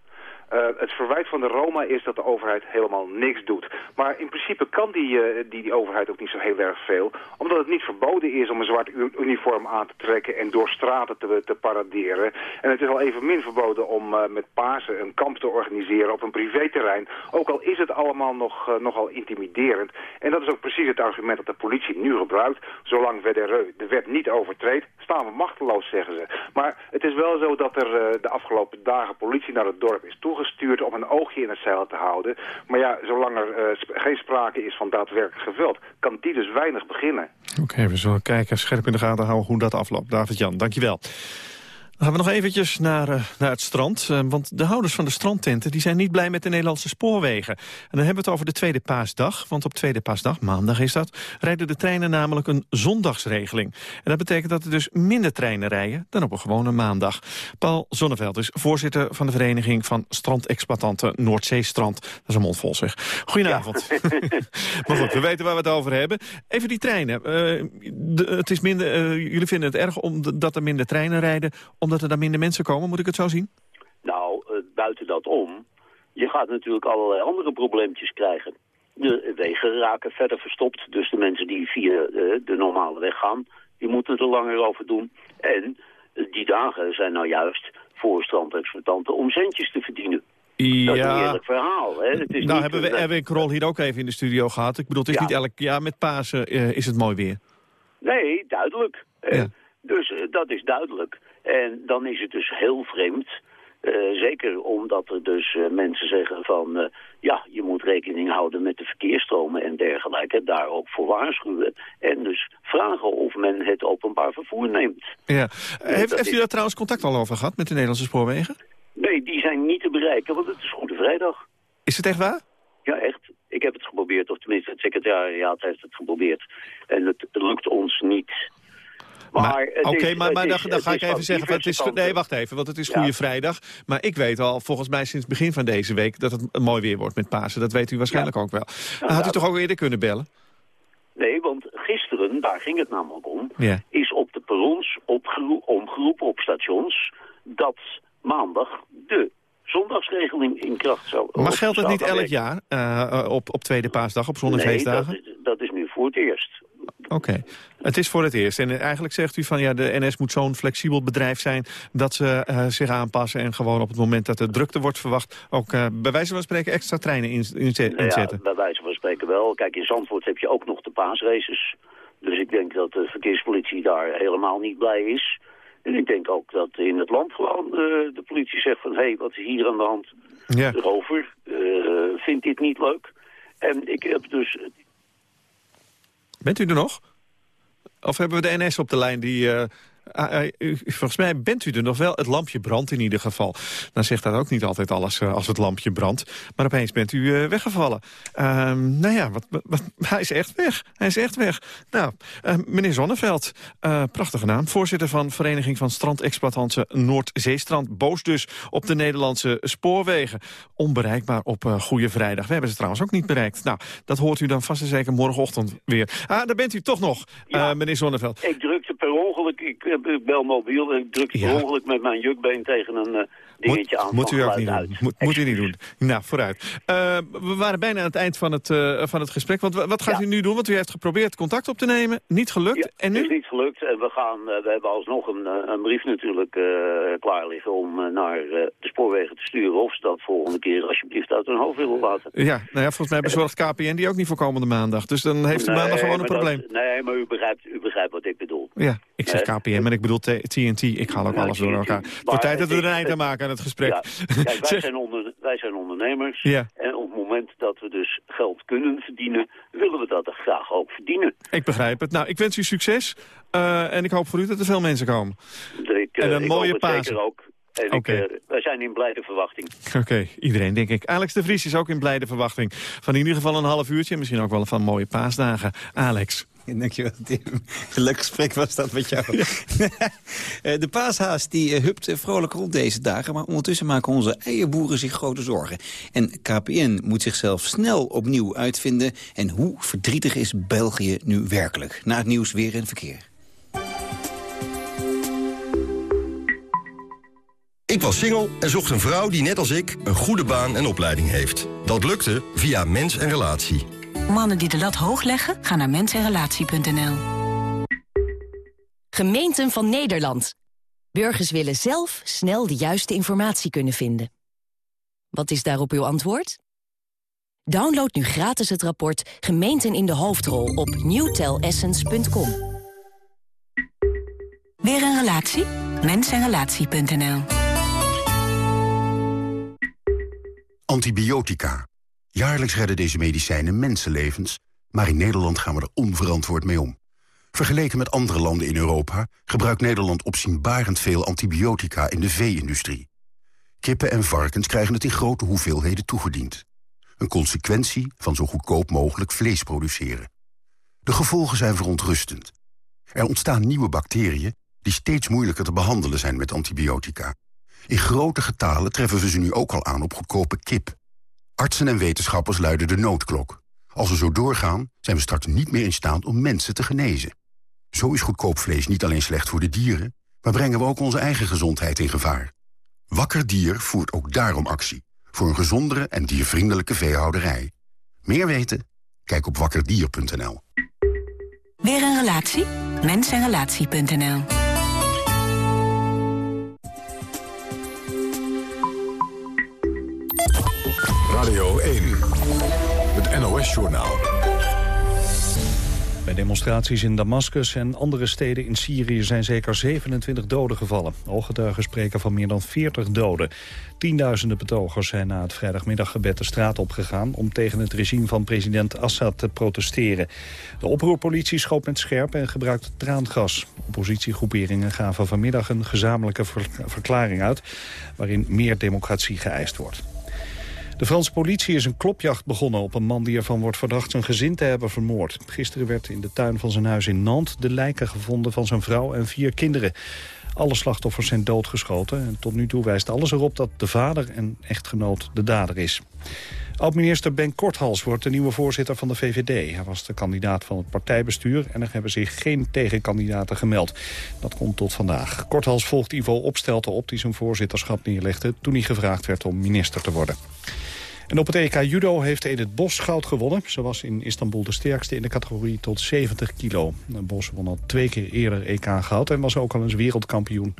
Uh, het verwijt van de Roma is dat de overheid helemaal niks doet. Maar in principe kan die, uh, die, die overheid ook niet zo heel erg veel. Omdat het niet verboden is om een zwart uniform aan te trekken en door straten te, te paraderen. En het is al even min verboden om uh, met Pasen een kamp te organiseren op een privéterrein. Ook al is het allemaal nog, nogal intimiderend. En dat is ook precies het argument dat de politie nu gebruikt. Zolang WDR de wet niet overtreedt, staan we machteloos, zeggen ze. Maar het is wel zo dat er de afgelopen dagen politie naar het dorp is toegekomen gestuurd om een oogje in het zeil te houden. Maar ja, zolang er sp geen sprake is van daadwerkelijk geweld, kan die dus weinig beginnen. Oké, we zullen kijken, scherp in de gaten houden hoe dat afloopt. David-Jan, dankjewel. Dan gaan we nog eventjes naar, uh, naar het strand. Uh, want de houders van de strandtenten die zijn niet blij met de Nederlandse spoorwegen. En dan hebben we het over de tweede paasdag. Want op tweede paasdag, maandag is dat, rijden de treinen namelijk een zondagsregeling. En dat betekent dat er dus minder treinen rijden dan op een gewone maandag. Paul Zonneveld is voorzitter van de Vereniging van Strandexploitanten Noordzeestrand. Dat is een mond vol zeg. Goedenavond. *laughs* maar goed, we weten waar we het over hebben. Even die treinen. Uh, de, het is minder, jullie vinden het erg omdat er minder treinen rijden omdat er dan minder mensen komen, moet ik het zo zien? Nou, uh, buiten dat om, je gaat natuurlijk allerlei andere probleempjes krijgen. De wegen raken verder verstopt, dus de mensen die via uh, de normale weg gaan, die moeten er langer over doen. En uh, die dagen zijn nou juist voor strandexploitanten om centjes te verdienen. Ja. Dat is een eerlijk verhaal. Hè? Het is nou hebben we Erwin Krol hier ook even in de studio gehad. Ik bedoel, het is Ja. niet elk jaar met Pasen is het mooi weer. Nee, duidelijk. Eh, Ja. Dus eh, dat is duidelijk. En dan is het dus heel vreemd. eh, zeker omdat er dus eh, mensen zeggen van... eh, ja, je moet rekening houden met de verkeersstromen en dergelijke. Daar ook voor waarschuwen. En dus vragen of men het openbaar vervoer neemt. Ja. heeft, u is- daar trouwens contact al over gehad met de Nederlandse spoorwegen? Nee, die zijn niet te bereiken, want het is Goede Vrijdag. Is het echt waar? Ja, echt. Ik heb het geprobeerd, of tenminste het secretariaat heeft het geprobeerd. En het lukt ons niet. Maar, het Oké, maar, dan, ga ik even zeggen... Het is, nee, wacht even, want het is Ja. Goede Vrijdag. Maar ik weet al, volgens mij sinds begin van deze week... dat het mooi weer wordt met Pasen. Dat weet u waarschijnlijk ook wel. Dan had u toch ook eerder kunnen bellen? Nee, want gisteren, daar ging het namelijk om... Ja. is op de perrons omgeroepen op stations... dat maandag de zondagsregeling in kracht zou Maar geldt het niet elk jaar eh, op, op tweede paasdag, op zonnefeestdagen? Nee, dat, dat is nu voor het eerst. Oké, het is voor het eerst. En eigenlijk zegt u van ja, de NS moet zo'n flexibel bedrijf zijn... dat ze eh, zich aanpassen en gewoon op het moment dat er drukte wordt verwacht... ook eh, bij wijze van spreken extra treinen in, inzet- Nou ja, inzetten. bij wijze van spreken wel. Kijk, in Zandvoort heb je ook nog de paasraces. Dus ik denk dat de verkeerspolitie daar helemaal niet blij is. En ik denk ook dat in het land gewoon eh, de politie zegt van... hé, hey, wat is hier aan de hand? Ja. De rover vindt dit niet leuk. En ik heb dus... Bent u er nog? Of hebben we de NS op de lijn die... ah, eh, volgens mij bent u er nog wel. Het lampje brandt in ieder geval. Dan zegt dat ook niet altijd alles eh, als het lampje brandt. Maar opeens bent u eh, weggevallen. Ehm, nou ja, wat, wat- *laughs* hij is echt weg. Hij is echt weg. Nou, meneer Zonneveld, prachtige naam. Voorzitter van Vereniging van Strandexploitanten Noordzeestrand. Boos dus op de Nederlandse spoorwegen. Onbereikbaar op Goede Vrijdag. We hebben ze trouwens ook niet bereikt. Nou, dat hoort u dan vast en zeker morgenochtend weer. Ah, daar bent u toch nog, meneer Zonneveld. Ik drukte per ongeluk, ik, ik bel mobiel... en ik per Ja. ongeluk met mijn jukbeen tegen een eh, dingetje aan Moet u ook niet uit. doen. Moet, moet u niet doen. Nou, vooruit. Eh, we waren bijna aan het eind van het, eh, van het gesprek. Want wa- wat gaat u nu doen? Want u heeft geprobeerd contact op te nemen. Niet gelukt. en Het nu? is niet gelukt en we, gaan, eh, we hebben alsnog een, eh, een brief natuurlijk eh, klaar liggen om eh, naar eh, de spoorwegen te sturen. Of ze dat volgende keer alsjeblieft uit hun hoofd willen laten. Ja, nou ja, volgens mij bezorgt KPN die ook niet voor komende maandag. Dus dan heeft Nee, maandag gewoon een dat- probleem. nee, maar u begrijpt, u begrijpt wat ik bedoel. Ja, ik zeg. KPN, maar ik bedoel TNT. Ik haal ook Ja, alles door elkaar. Maar Voor tijd dat we het er een eind aan maken aan het gesprek. Ja, kijk, *laughs* wij, zijn onder, wij zijn ondernemers. Ja. En op het moment dat we dus geld kunnen verdienen, willen we dat er graag ook verdienen. Ik begrijp het. Nou, ik wens u succes. eh, en ik hoop voor u dat er veel mensen komen. Ik, eh, En een ik mooie zeker ook. En ik, Oké. eh, wij zijn in blijde verwachting. Oké, iedereen denk ik. Alex de Vries is ook in blijde verwachting. Van in ieder geval een half uurtje. en Misschien ook wel van mooie paasdagen. Alex. Dankjewel, *laughs* Tim. Leuk gesprek was dat met jou. *laughs* Eh, de paashaas die eh, hupt vrolijk rond deze dagen... maar ondertussen maken onze eierboeren zich grote zorgen. En KPN moet zichzelf snel opnieuw uitvinden. En hoe verdrietig is België nu werkelijk? Na het nieuws weer in verkeer. Ik was single en zocht een vrouw die net als ik een goede baan en opleiding heeft. Dat lukte via Mens en Relatie. Mannen die de lat hoog leggen, gaan naar mensenrelatie.nl. Gemeenten van Nederland. Burgers willen zelf snel de juiste informatie kunnen vinden. Wat is daarop uw antwoord? Download nu gratis het rapport Gemeenten in de hoofdrol op newtelessence.com. Weer een relatie? Mensenrelatie.nl Antibiotica. Jaarlijks redden deze medicijnen mensenlevens, maar in Nederland gaan we er onverantwoord mee om. Vergeleken met andere landen in Europa gebruikt Nederland opzienbarend veel antibiotica in de vee-industrie. Kippen en varkens krijgen het in grote hoeveelheden toegediend. Een consequentie van zo goedkoop mogelijk vlees produceren. De gevolgen zijn verontrustend. Er ontstaan nieuwe bacteriën die steeds moeilijker te behandelen zijn met antibiotica. In grote getalen treffen we ze nu ook al aan op goedkope kip. Artsen en wetenschappers luiden de noodklok. Als we zo doorgaan, zijn we straks niet meer in staat om mensen te genezen. Zo is goedkoop vlees niet alleen slecht voor de dieren... maar brengen we ook onze eigen gezondheid in gevaar. Wakker Dier voert ook daarom actie. Voor een gezondere en diervriendelijke veehouderij. Meer weten? Kijk op wakkerdier.nl. Weer een relatie? Mensenrelatie.nl NOS-journaal. Bij demonstraties in Damascus en andere steden in Syrië zijn zeker 27 doden gevallen. Ooggetuigen spreken van meer dan 40 doden. Tienduizenden betogers zijn na het vrijdagmiddaggebed de straat opgegaan... om tegen het regime van president Assad te protesteren. De oproerpolitie schoot met scherp en gebruikte traangas. Oppositiegroeperingen gaven vanmiddag een gezamenlijke verklaring uit... waarin meer democratie geëist wordt. De Franse politie is een klopjacht begonnen op een man die ervan wordt verdacht zijn gezin te hebben vermoord. Gisteren werd in de tuin van zijn huis in Nantes de lijken gevonden van zijn vrouw en vier kinderen. Alle slachtoffers zijn doodgeschoten en tot nu toe wijst alles erop dat de vader en echtgenoot de dader is. Oud-minister Ben Korthals wordt de nieuwe voorzitter van de VVD. Hij was de kandidaat van het partijbestuur en er hebben zich geen tegenkandidaten gemeld. Dat komt tot vandaag. Korthals volgt Ivo Opstelten op die zijn voorzitterschap neerlegde... toen hij gevraagd werd om minister te worden. En op het EK Judo heeft Edith Bos goud gewonnen. Ze was in Istanbul de sterkste in de categorie tot 70 kilo. Bos won al twee keer eerder EK goud en was ook al eens wereldkampioen.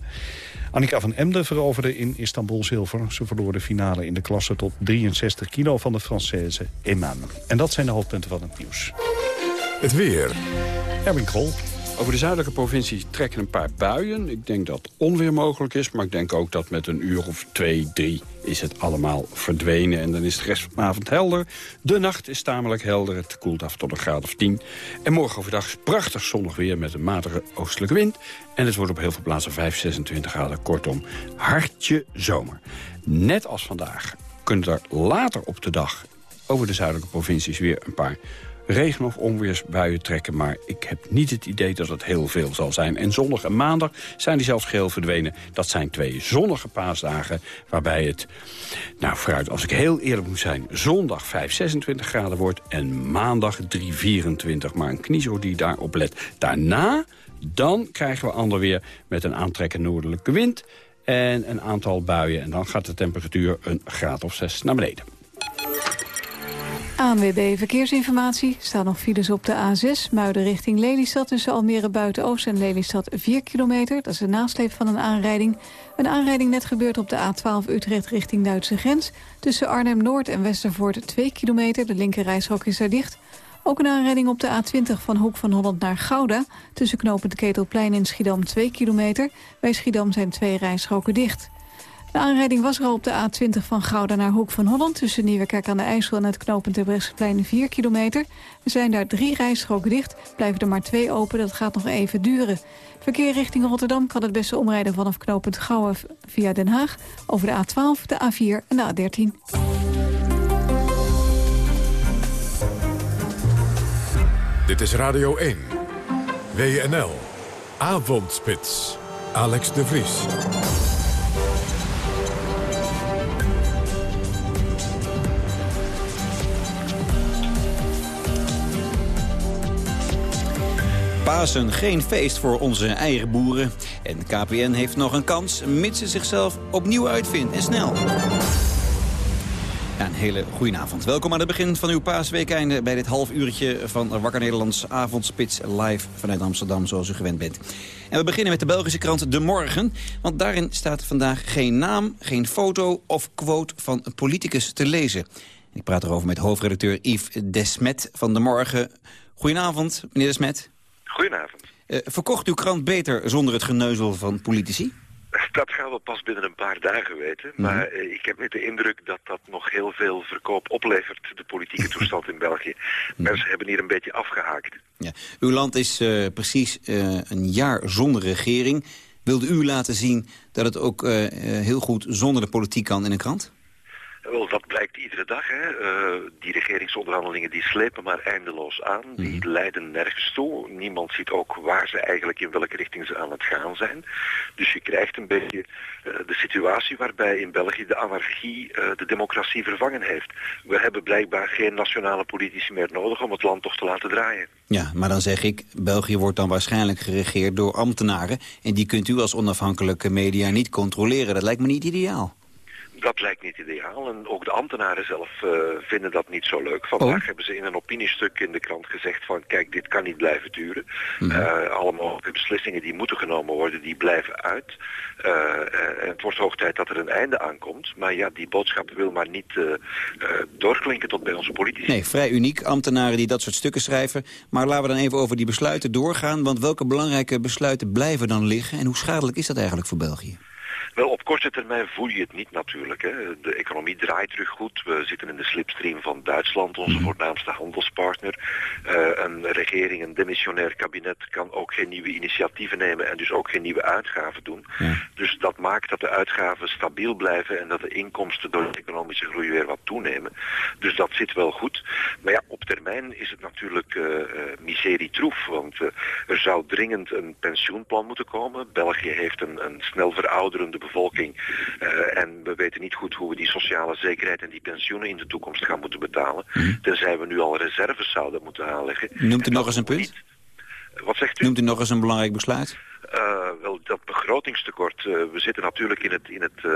Annika van Emden veroverde in Istanbul zilver. Ze verloor de finale in de klasse tot 63 kilo van de Française Eman. En dat zijn de hoofdpunten van het nieuws. Het weer. Erwin Krol. Over de zuidelijke provincie trekken een paar buien. Ik denk dat onweer mogelijk is, maar ik denk ook dat met een uur of twee, drie is het allemaal verdwenen. En dan is het rest van de avond helder. De nacht is tamelijk helder. Het koelt af tot een graad of 10. En morgen overdag is prachtig zonnig weer met een matige oostelijke wind. En het wordt op heel veel plaatsen 5, 26 graden. Kortom, hartje zomer. Net als vandaag kunnen er later op de dag over de zuidelijke provincies weer een paar regen- of onweersbuien trekken. Maar ik heb niet het idee dat het heel veel zal zijn. En zondag en maandag zijn die zelfs geheel verdwenen. Dat zijn twee zonnige paasdagen waarbij het, nou vooruit als ik heel eerlijk moet zijn... zondag 5, 26 graden wordt en maandag 3, 24. Maar een kniezo die daarop let. Daarna, dan krijgen we ander weer met een aantrekkende noordelijke wind... en een aantal buien. En dan gaat de temperatuur een graad of 6 naar beneden. ANWB Verkeersinformatie. staan nog files op de A6, Muiden richting Lelystad... tussen Almere Buiten-Oost en Lelystad 4 kilometer. Dat is de nasleep van een aanrijding. Een aanrijding net gebeurd op de A12 Utrecht richting Duitse grens. Tussen Arnhem-Noord en Westervoort 2 kilometer. De linkerrijstrook is daar dicht. Ook een aanrijding op de A20 van Hoek van Holland naar Gouda. Tussen knopend Ketelplein en Schiedam 2 kilometer. Bij Schiedam zijn twee rijstroken dicht. De aanrijding was er al op de A20 van Gouda naar Hoek van Holland... tussen Nieuwekerk aan de IJssel en het knooppunt Terbrechtseplein 4 kilometer. Er zijn daar drie rijstroken dicht, blijven er maar twee open. Dat gaat nog even duren. Verkeer richting Rotterdam kan het beste omrijden vanaf knooppunt Gouwen via Den Haag... over de A12, de A4 en de A13. Dit is Radio 1. WNL. Avondspits. Alex de Vries. Pasen geen feest voor onze eigen boeren. En KPN heeft nog een kans, mits ze zichzelf opnieuw uitvindt. En snel. Een hele goede avond. Welkom aan het begin van uw paasweekeinde... bij dit half uurtje van Wakker Nederlands avondspits live vanuit Amsterdam... zoals u gewend bent. En we beginnen met de Belgische krant De Morgen. Want daarin staat vandaag geen naam, geen foto of quote van een politicus te lezen. Ik praat erover met hoofdredacteur Yves Desmet van De Morgen. Goedenavond, meneer Desmet. Goedenavond. Uh, verkocht uw krant beter zonder het geneuzel van politici? Dat gaan we pas binnen een paar dagen weten. Maar eh, ik heb niet de indruk dat dat nog heel veel verkoop oplevert, de politieke *laughs* toestand in België. Mensen hebben hier een beetje afgehaakt. Ja. Uw land is eh, precies eh, een jaar zonder regering. Wilde u laten zien dat het ook eh, eh, heel goed zonder de politiek kan in een krant? Wel, dat blijkt iedere dag. Hè. Eh, die regeringsonderhandelingen die slepen maar eindeloos aan. Die leiden nergens toe. Niemand ziet ook waar ze eigenlijk in welke richting ze aan het gaan zijn. Dus je krijgt een beetje eh, de situatie waarbij in België de anarchie eh, de democratie vervangen heeft. We hebben blijkbaar geen nationale politici meer nodig om het land toch te laten draaien. Ja, maar dan zeg ik, België wordt dan waarschijnlijk geregeerd door ambtenaren. En die kunt u als onafhankelijke media niet controleren. Dat lijkt me niet ideaal. Dat lijkt niet ideaal en ook de ambtenaren zelf eh, vinden dat niet zo leuk. Vandaag Oh. hebben ze in een opiniestuk in de krant gezegd van kijk, dit kan niet blijven duren. Mhm. Eh, alle mogelijke beslissingen die moeten genomen worden, die blijven uit. Eh, en het wordt hoog tijd dat er een einde aankomt. Maar ja, die boodschap wil maar niet doorklinken tot bij onze politici. Nee, vrij uniek, ambtenaren die dat soort stukken schrijven. Maar laten we dan even over die besluiten doorgaan. Want welke belangrijke besluiten blijven dan liggen? En hoe schadelijk is dat eigenlijk voor België? Wel, op korte termijn voel je het niet natuurlijk. Hè. De economie draait terug goed. We zitten in de slipstream van Duitsland, onze voornaamste handelspartner. Eh, een regering, een demissionair kabinet kan ook geen nieuwe initiatieven nemen en dus ook geen nieuwe uitgaven doen. Dus dat maakt dat de uitgaven stabiel blijven en dat de inkomsten door de economische groei weer wat toenemen. Dus dat zit wel goed. Maar ja, op termijn is het natuurlijk eh, miserie troef. Want er zou dringend een pensioenplan moeten komen. België heeft een, een snel verouderende bevolking. eh, en we weten niet goed hoe we die sociale zekerheid en die pensioenen in de toekomst gaan moeten betalen. Tenzij we nu al reserves zouden moeten aanleggen. Noemt u nog eens een punt? Wat zegt u? Noemt u nog eens een belangrijk besluit? Eh, wel, dat begrotingstekort. eh, we zitten natuurlijk in het, in het eh,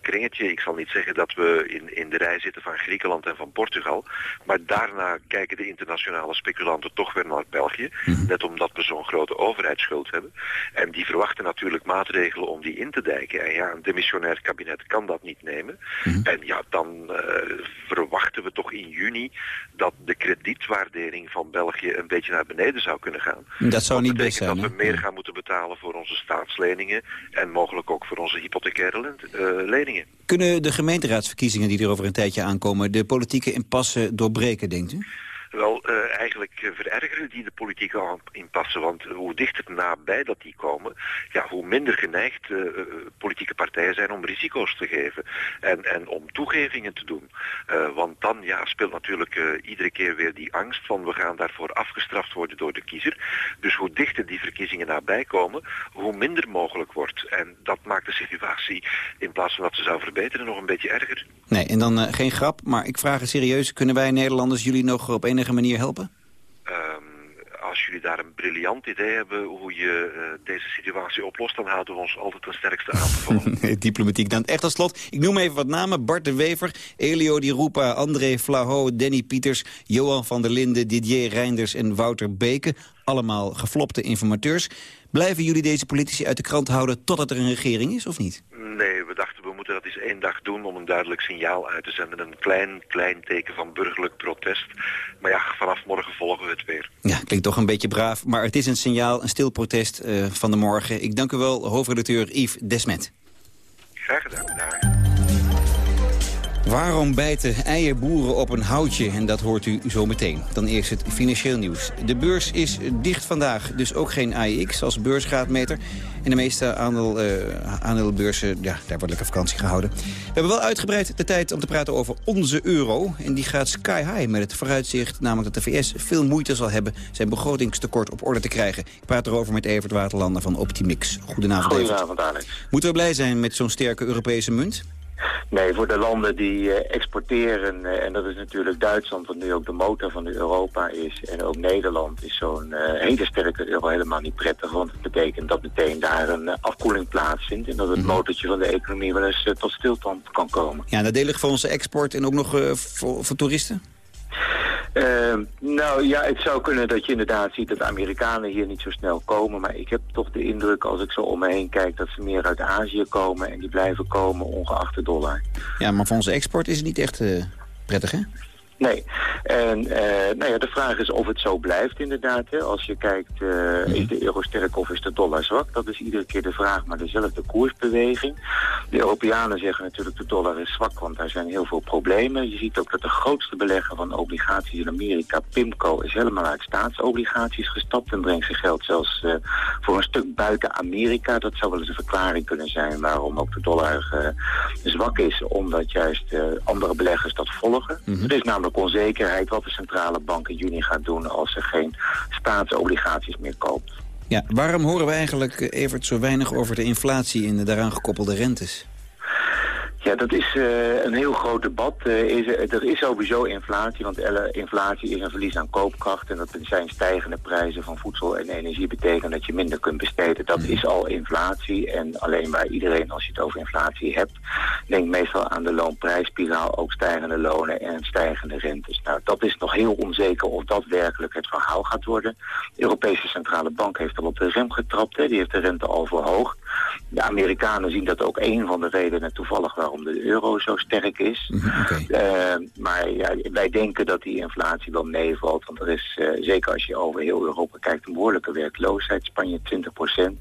kringetje. Ik zal niet zeggen dat we in, in de rij zitten van Griekenland en van Portugal. Maar daarna kijken de internationale speculanten toch weer naar België. Net omdat we zo'n grote overheidsschuld hebben. En die verwachten natuurlijk maatregelen om die in te dijken. En ja, een demissionair kabinet kan dat niet nemen. En ja, dan verwachten we toch in juni dat de kredietwaardering van België een beetje naar beneden zou kunnen gaan. Dat zou niet best zijn, dat we meer gaan moeten betalen voor onze staatsleningen en mogelijk ook voor onze hypothecaire lent- eh, leningen. Kunnen de gemeenteraadsverkiezingen die er over een tijdje aankomen... de politieke impasse doorbreken, denkt u? Wel, eh, eigenlijk eh, verergeren die de politieke am- impasse, want hoe dichter nabij dat die komen, ja, hoe minder geneigd eh, politieke partijen zijn om risico's te geven en, en om toegevingen te doen. Want dan ja, speelt natuurlijk iedere keer weer die angst van we gaan daarvoor afgestraft worden door de kiezer. Dus hoe dichter die verkiezingen nabij komen, hoe minder mogelijk wordt. En dat maakt de situatie, in plaats van dat ze zou verbeteren, nog een beetje erger. Nee, en dan geen grap, maar ik vraag het serieus. Kunnen wij Nederlanders jullie nog op enige manier helpen? als jullie daar een briljant idee hebben hoe je eh, deze situatie oplost, dan houden we ons altijd ten sterkste aan. *laughs* Diplomatiek dan. Echt als slot, ik noem even wat namen. Bart de Wever, Elio Di Rupa, André Flaho, Danny Pieters... Johan van der Linden, Didier Reinders en Wouter Beke. Allemaal geflopte informateurs. Blijven jullie deze politici uit de krant houden totdat er een regering is, of niet? Nee, we dachten we moeten dat eens één dag doen om een duidelijk signaal uit te zenden. Een klein, klein teken van burgerlijk protest. Maar ja, vanaf morgen volgen we het weer. Ja, klinkt toch een beetje braaf. Maar het is een signaal, een stil protest eh, van de morgen. Ik dank u wel, hoofdredacteur Yves Desmet. Graag gedaan. Dag. Waarom bijten eierboeren op een houtje? En dat hoort u zo meteen. Dan eerst het financieel nieuws. De beurs is dicht vandaag, dus ook geen AIX als beursgraadmeter. En de meeste aandeel, aandeelbeurzen, ja, daar wordt lekker vakantie gehouden. We hebben wel uitgebreid de tijd om te praten over onze euro. En die gaat sky high met het vooruitzicht... namelijk dat de VS veel moeite zal hebben zijn begrotingstekort op orde te krijgen. Ik praat erover met Evert Waterlander van Optimix. Goedenavond. Goedenavond, Alex. Moeten we blij zijn met zo'n sterke Europese munt? Nee, voor de landen die eh, exporteren, eh, en dat is natuurlijk Duitsland, wat nu ook de motor van Europa is, en ook Nederland, is zo'n eh, hele sterke euro helemaal niet prettig. Want het betekent dat meteen daar een afkoeling plaatsvindt en dat het motortje van de economie wel eens tot stilstand kan komen. Ja, nadelig voor onze export en ook nog voor, voor toeristen? Eh, nou ja, het zou kunnen dat je inderdaad ziet dat Amerikanen hier niet zo snel komen. Maar ik heb toch de indruk als ik zo om me heen kijk dat ze meer uit Azië komen. En die blijven komen ongeacht de dollar. Ja, maar voor onze export is het niet echt eh, prettig, hè? Nee. En eh, nou ja, de vraag is of het zo blijft inderdaad. Hè. Als je kijkt, uh, is de euro sterk of is de dollar zwak? Dat is iedere keer de vraag, maar dezelfde koersbeweging. De Europeanen zeggen natuurlijk de dollar is zwak, want daar zijn heel veel problemen. Je ziet ook dat de grootste belegger van obligaties in Amerika, PIMCO, is helemaal uit staatsobligaties gestapt en brengt zijn geld zelfs uh, voor een stuk buiten Amerika. Dat zou wel eens een verklaring kunnen zijn waarom ook de dollar zwak is, omdat juist andere beleggers dat volgen. Mm -hmm. Er is namelijk onzekerheid wat de centrale bank in juni gaat doen als ze geen staatsobligaties meer koopt. Ja, waarom horen we eigenlijk, eh, Evert, zo weinig over de inflatie en de daaraan gekoppelde rentes? Ja, dat is uh, een heel groot debat. Uh, is, er is sowieso inflatie, want inflatie is een verlies aan koopkracht. En dat zijn stijgende prijzen van voedsel en energie betekent dat je minder kunt besteden. Dat is al inflatie. En alleen bij iedereen, als je het over inflatie hebt, denkt meestal aan de loonprijsspiraal, ook stijgende lonen en stijgende rentes. Nou, dat is nog heel onzeker of dat werkelijk het verhaal gaat worden. De Europese Centrale Bank heeft al op de rem getrapt. Hè. Die heeft de rente al verhoogd. De Amerikanen zien dat ook een van de redenen toevallig waarom de euro zo sterk is. Okay. Uh, maar ja, wij denken dat die inflatie wel meevalt. Want er is, uh, zeker als je over heel Europa kijkt, een behoorlijke werkloosheid. Spanje 20 procent.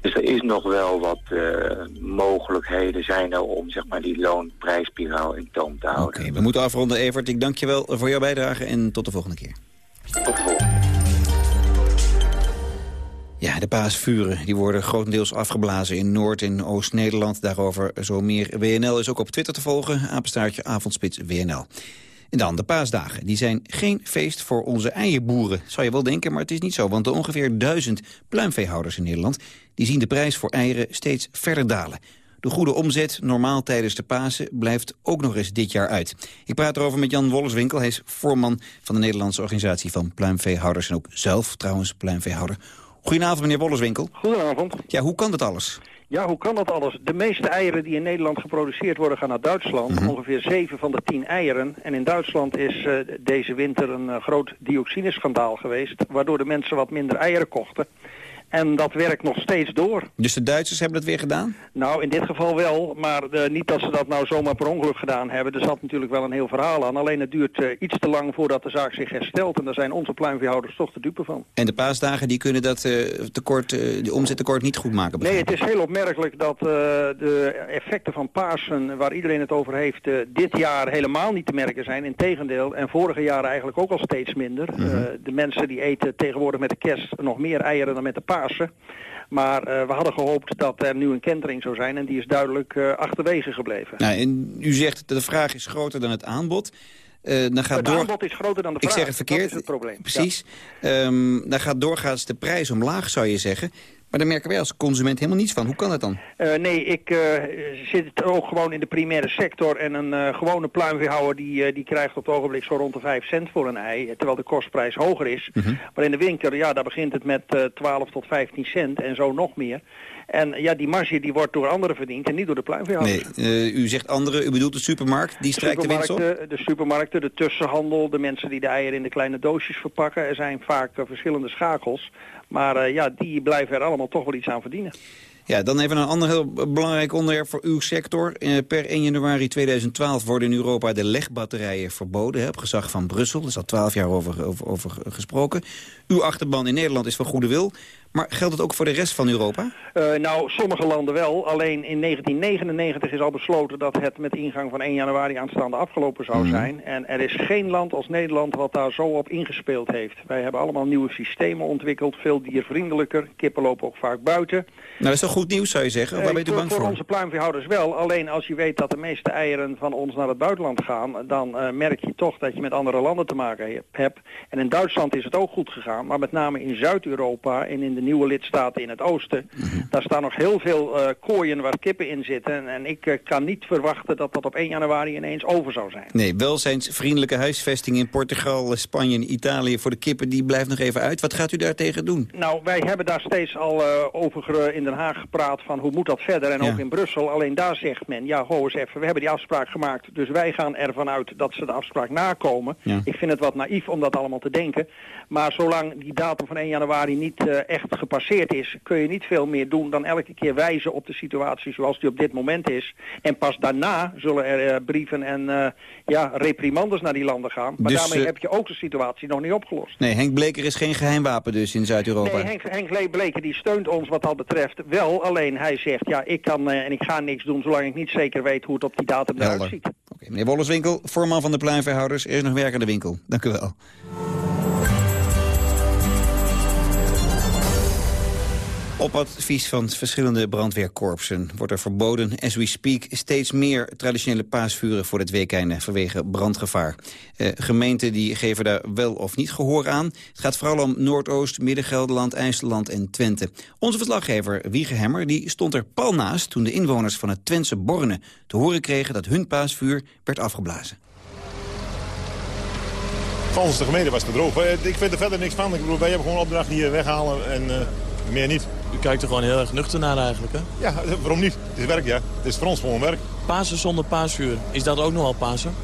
Dus er is nog wel wat uh, mogelijkheden zijn er om zeg maar, die loonprijsspiraal in toom te houden. Oké, okay, we moeten afronden Evert. Ik dank je wel voor jouw bijdrage en tot de volgende keer. Tot de volgende. Ja, de paasvuren die worden grotendeels afgeblazen in Noord- en Oost-Nederland. Daarover zo meer. WNL is ook op Twitter te volgen. Apenstaartje avondspits WNL. En dan de paasdagen. Die zijn geen feest voor onze eierboeren. Zou je wel denken, maar het is niet zo. Want de ongeveer duizend pluimveehouders in Nederland... die zien de prijs voor eieren steeds verder dalen. De goede omzet, normaal tijdens de Pasen, blijft ook nog eens dit jaar uit. Ik praat erover met Jan Wolleswinkel. Hij is voorman van de Nederlandse organisatie van pluimveehouders... en ook zelf trouwens pluimveehouder. Goedenavond, meneer Wolleswinkel. Goedenavond. Ja, hoe kan dat alles? Ja, hoe kan dat alles? De meeste eieren die in Nederland geproduceerd worden gaan naar Duitsland. Mhm. Mm -hmm. Ongeveer 7 van de 10 eieren. En in Duitsland is uh, deze winter een uh, groot dioxineschandaal geweest. Waardoor de mensen wat minder eieren kochten. En dat werkt nog steeds door. Dus de Duitsers hebben dat weer gedaan? Nou, in dit geval wel, maar uh, niet dat ze dat nou zomaar per ongeluk gedaan hebben. Er zat natuurlijk wel een heel verhaal aan. Alleen het duurt uh, iets te lang voordat de zaak zich herstelt. En daar zijn onze pluimveehouders toch de dupe van. En de paasdagen die kunnen dat uh, tekort, die omzettekort niet goed maken? Nee, het is heel opmerkelijk dat de effecten van Pasen, waar iedereen het over heeft, dit jaar helemaal niet te merken zijn. Integendeel, en vorige jaren eigenlijk ook al steeds minder. Mm -hmm. de mensen die eten tegenwoordig met de kerst nog meer eieren dan met de Pasen. Maar uh, we hadden gehoopt dat er nu een kentering zou zijn en die is duidelijk uh, achterwege gebleven. Nou, en u zegt de vraag is groter dan het aanbod. Uh, dan gaat het door... aanbod is groter dan de vraag. Ik zeg het verkeerd. Dat is het probleem. Precies. Ja. Um, dan gaat doorgaans de prijs omlaag, zou je zeggen. Maar daar merken wij als consument helemaal niets van. Hoe kan dat dan? Uh, nee, ik uh, zit ook gewoon in de primaire sector. En een uh, gewone pluimveehouder die, die krijgt op het ogenblik zo rond de 5 cent voor een ei. Terwijl de kostprijs hoger is. Mhm. -huh. Maar in de winkel, ja, daar begint het met 12 tot 15 cent en zo nog meer. En ja, die marge die wordt door anderen verdiend en niet door de pluimveehouders. Nee, u zegt anderen, u bedoelt de supermarkt, die strijkt de, winst op? De supermarkten, de tussenhandel, de mensen die de eieren in de kleine doosjes verpakken. Er zijn vaak verschillende schakels. Maar uh, ja, die blijven er allemaal toch wel iets aan verdienen. Ja, dan even een ander heel belangrijk onderwerp voor uw sector. Eh, per 1 januari 2012 worden in Europa de legbatterijen verboden. Op gezag van Brussel. Er is al 12 jaar over, over, over gesproken. Uw achterban in Nederland is van goede wil. Maar geldt het ook voor de rest van Europa? Uh, nou, sommige landen wel. Alleen in 1999 is al besloten dat het met ingang van 1 januari aanstaande afgelopen zou Mhm. zijn. En er is geen land als Nederland wat daar zo op ingespeeld heeft. Wij hebben allemaal nieuwe systemen ontwikkeld, veel diervriendelijker. Kippen lopen ook vaak buiten. Nou, dat is toch goed nieuws, zou je zeggen? Waar Eh, bent u bang voor voor? onze pluimveehouders wel. Alleen als je weet dat de meeste eieren van ons naar het buitenland gaan, dan uh, merk je toch dat je met andere landen te maken hebt. En in Duitsland is het ook goed gegaan, maar met name in Zuid-Europa en in de nieuwe lidstaten in het oosten, Mhm. daar staan nog heel veel uh, kooien waar kippen in zitten. En, en ik uh, kan niet verwachten dat dat op 1 januari ineens over zou zijn. Nee, welzijnsvriendelijke huisvesting in Portugal, Spanje en Italië voor de kippen, die blijft nog even uit. Wat gaat u daartegen doen? Nou, wij hebben daar steeds al uh, over in Den Haag gepraat van hoe moet dat verder en Ja. ook in Brussel. Alleen daar zegt men, ja, ho eens even, we hebben die afspraak gemaakt, dus wij gaan ervan uit dat ze de afspraak nakomen. Ja. Ik vind het wat naïef om dat allemaal te denken. Maar zolang die datum van 1 januari niet uh, echt gepasseerd is, kun je niet veel meer doen dan elke keer wijzen op de situatie zoals die op dit moment is. En pas daarna zullen er eh, brieven en eh, ja, reprimandes naar die landen gaan. Maar Dus, daarmee eh, heb je ook de situatie nog niet opgelost. Nee, Henk Bleker is geen geheimwapen dus in Zuid-Europa. Nee, Henk, Henk Lee Bleken die steunt ons wat dat betreft wel. Alleen hij zegt, ja, ik kan en ik ga niks doen zolang ik niet zeker weet hoe het op die datum eruit ziet. Oké, meneer Wolleswinkel, voorman van de pluimveehouders. Er is nog werk aan de winkel. Dank u wel. Op advies van verschillende brandweerkorpsen wordt er verboden, as we speak, steeds meer traditionele paasvuren voor het weekende vanwege brandgevaar. Eh, gemeenten die geven daar wel of niet gehoor aan. Het gaat vooral om Noordoost, Midden-Gelderland, IJsseland en Twente. Onze verslaggever Wiege Hemmer die stond er pal naast toen de inwoners van het Twentse Borne te horen kregen dat hun paasvuur werd afgeblazen. Volgens de gemeente was het droog. Eh, Ik vind er verder niks van. Ik bedoel, wij hebben gewoon opdracht hier weghalen en eh, meer niet. U kijkt er gewoon heel erg nuchter naar eigenlijk, hè? Ja, *laughs* waarom niet? Het is werk, ja. Het is voor ons gewoon werk. Pasen zonder paasvuur, is dat ook nogal Pasen?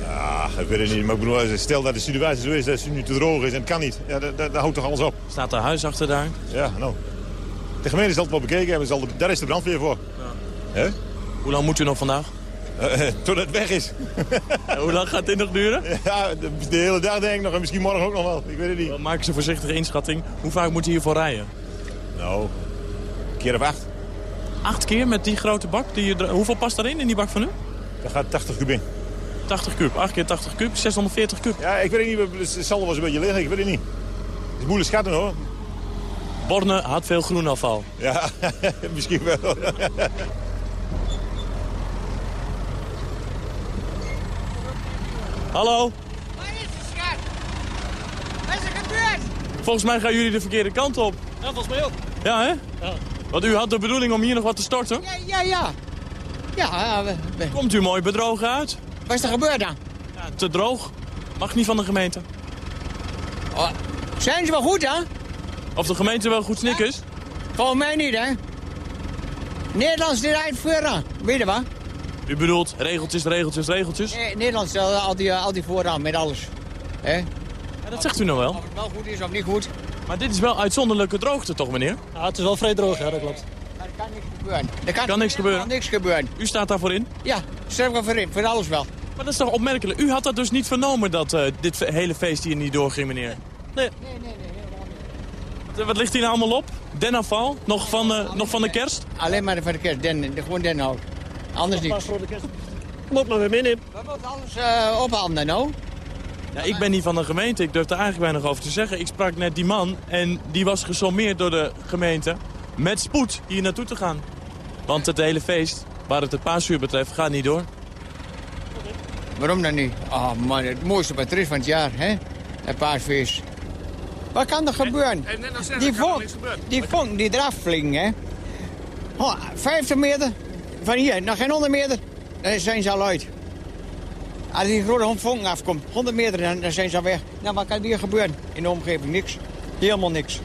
Ja, ik weet het niet. Maar ik bedoel, stel dat de situatie zo is dat het nu te droog is en het kan niet. Ja, dat, dat, dat houdt toch alles op? Staat er huis achter daar? Ja, nou. De gemeente zal het wel bekeken hebben. Zal de, daar is de brandweer voor. Hè? Hoe lang moet u nog vandaag? Eh, eh, Totdat het weg is. *laughs* hoe lang gaat dit nog duren? Ja, de, de hele dag denk ik nog. En misschien morgen ook nog wel. Ik weet het niet. Dan maak eens een voorzichtige inschatting. Hoe vaak moet u hiervoor rijden? Nou, een keer of acht. Acht keer met die grote bak? Die je, hoeveel past daarin, in die bak van u? Daar gaat 80 kub in. 80 kub. 8 keer 80 kub, 640 kub. Ja, ik weet het niet. Het zal wel eens een beetje liggen. Ik weet het niet. Het is moeilijk schatten hoor. Borne had veel groenafval. Ja, *laughs* misschien wel. Hallo? Wat is er, schat? Wat is er gebeurd? Volgens mij gaan jullie de verkeerde kant op. Ja, volgens mij ook. Ja, hè? Want u had de bedoeling om hier nog wat te storten? Ja, ja, ja. Ja, we- Komt u mooi bedrogen uit? wat is er gebeurd dan? Ja, te droog. Mag niet van de gemeente. Oh, zijn ze wel goed, hè? Of de gemeente wel goed snik is? Volgens mij niet, hè? Nederlands dit uitvoeren. Weet je wat? U bedoelt regeltjes, regeltjes, regeltjes? Nee, Nederlands stelt al die, al die vooraan met alles. Hè? Ja, dat zegt u nou wel. Of het wel goed is of niet goed. Maar dit is wel uitzonderlijke droogte toch, meneer? Ja, het is wel vrij droog, ja, dat klopt. er kan niks gebeuren. Er kan, Kan niks gebeuren? kan niks gebeuren. U staat daarvoor in? Ja, stel wel voor in, voor alles wel. Maar dat is toch opmerkelijk? U had dat dus niet vernomen dat eh, dit hele feest hier niet doorging, meneer? Nee. Nee, nee, nee, helemaal niet. Wat, wat ligt hier nou allemaal op? Denafval? Nog van, de, nog van de kerst? Alleen maar voor de kerst, den, de, gewoon den hout. Anders niet. Moet maar weer meenemen. We moeten alles eh ophalen dan, nou. Ja, ik ben niet van de gemeente, ik durf er eigenlijk weinig over te zeggen. Ik sprak net die man en die was gesommeerd door de gemeente met spoed hier naartoe te gaan. Want het hele feest, waar het het paasuur betreft, gaat niet door. Waarom dan niet? Oh man, het mooiste wat er is van het jaar, hè? Het paasfeest. Wat kan er gebeuren? die vonk, die vonk die eraf vliegen, hè? Oh, 50 meter van hier, nog geen 100 meter, dan zijn ze al uit. Als die grote vonk afkomt, 100 meter, dan, dan zijn ze al weg. Nou, wat kan hier gebeuren in de omgeving? Niks. Helemaal niks.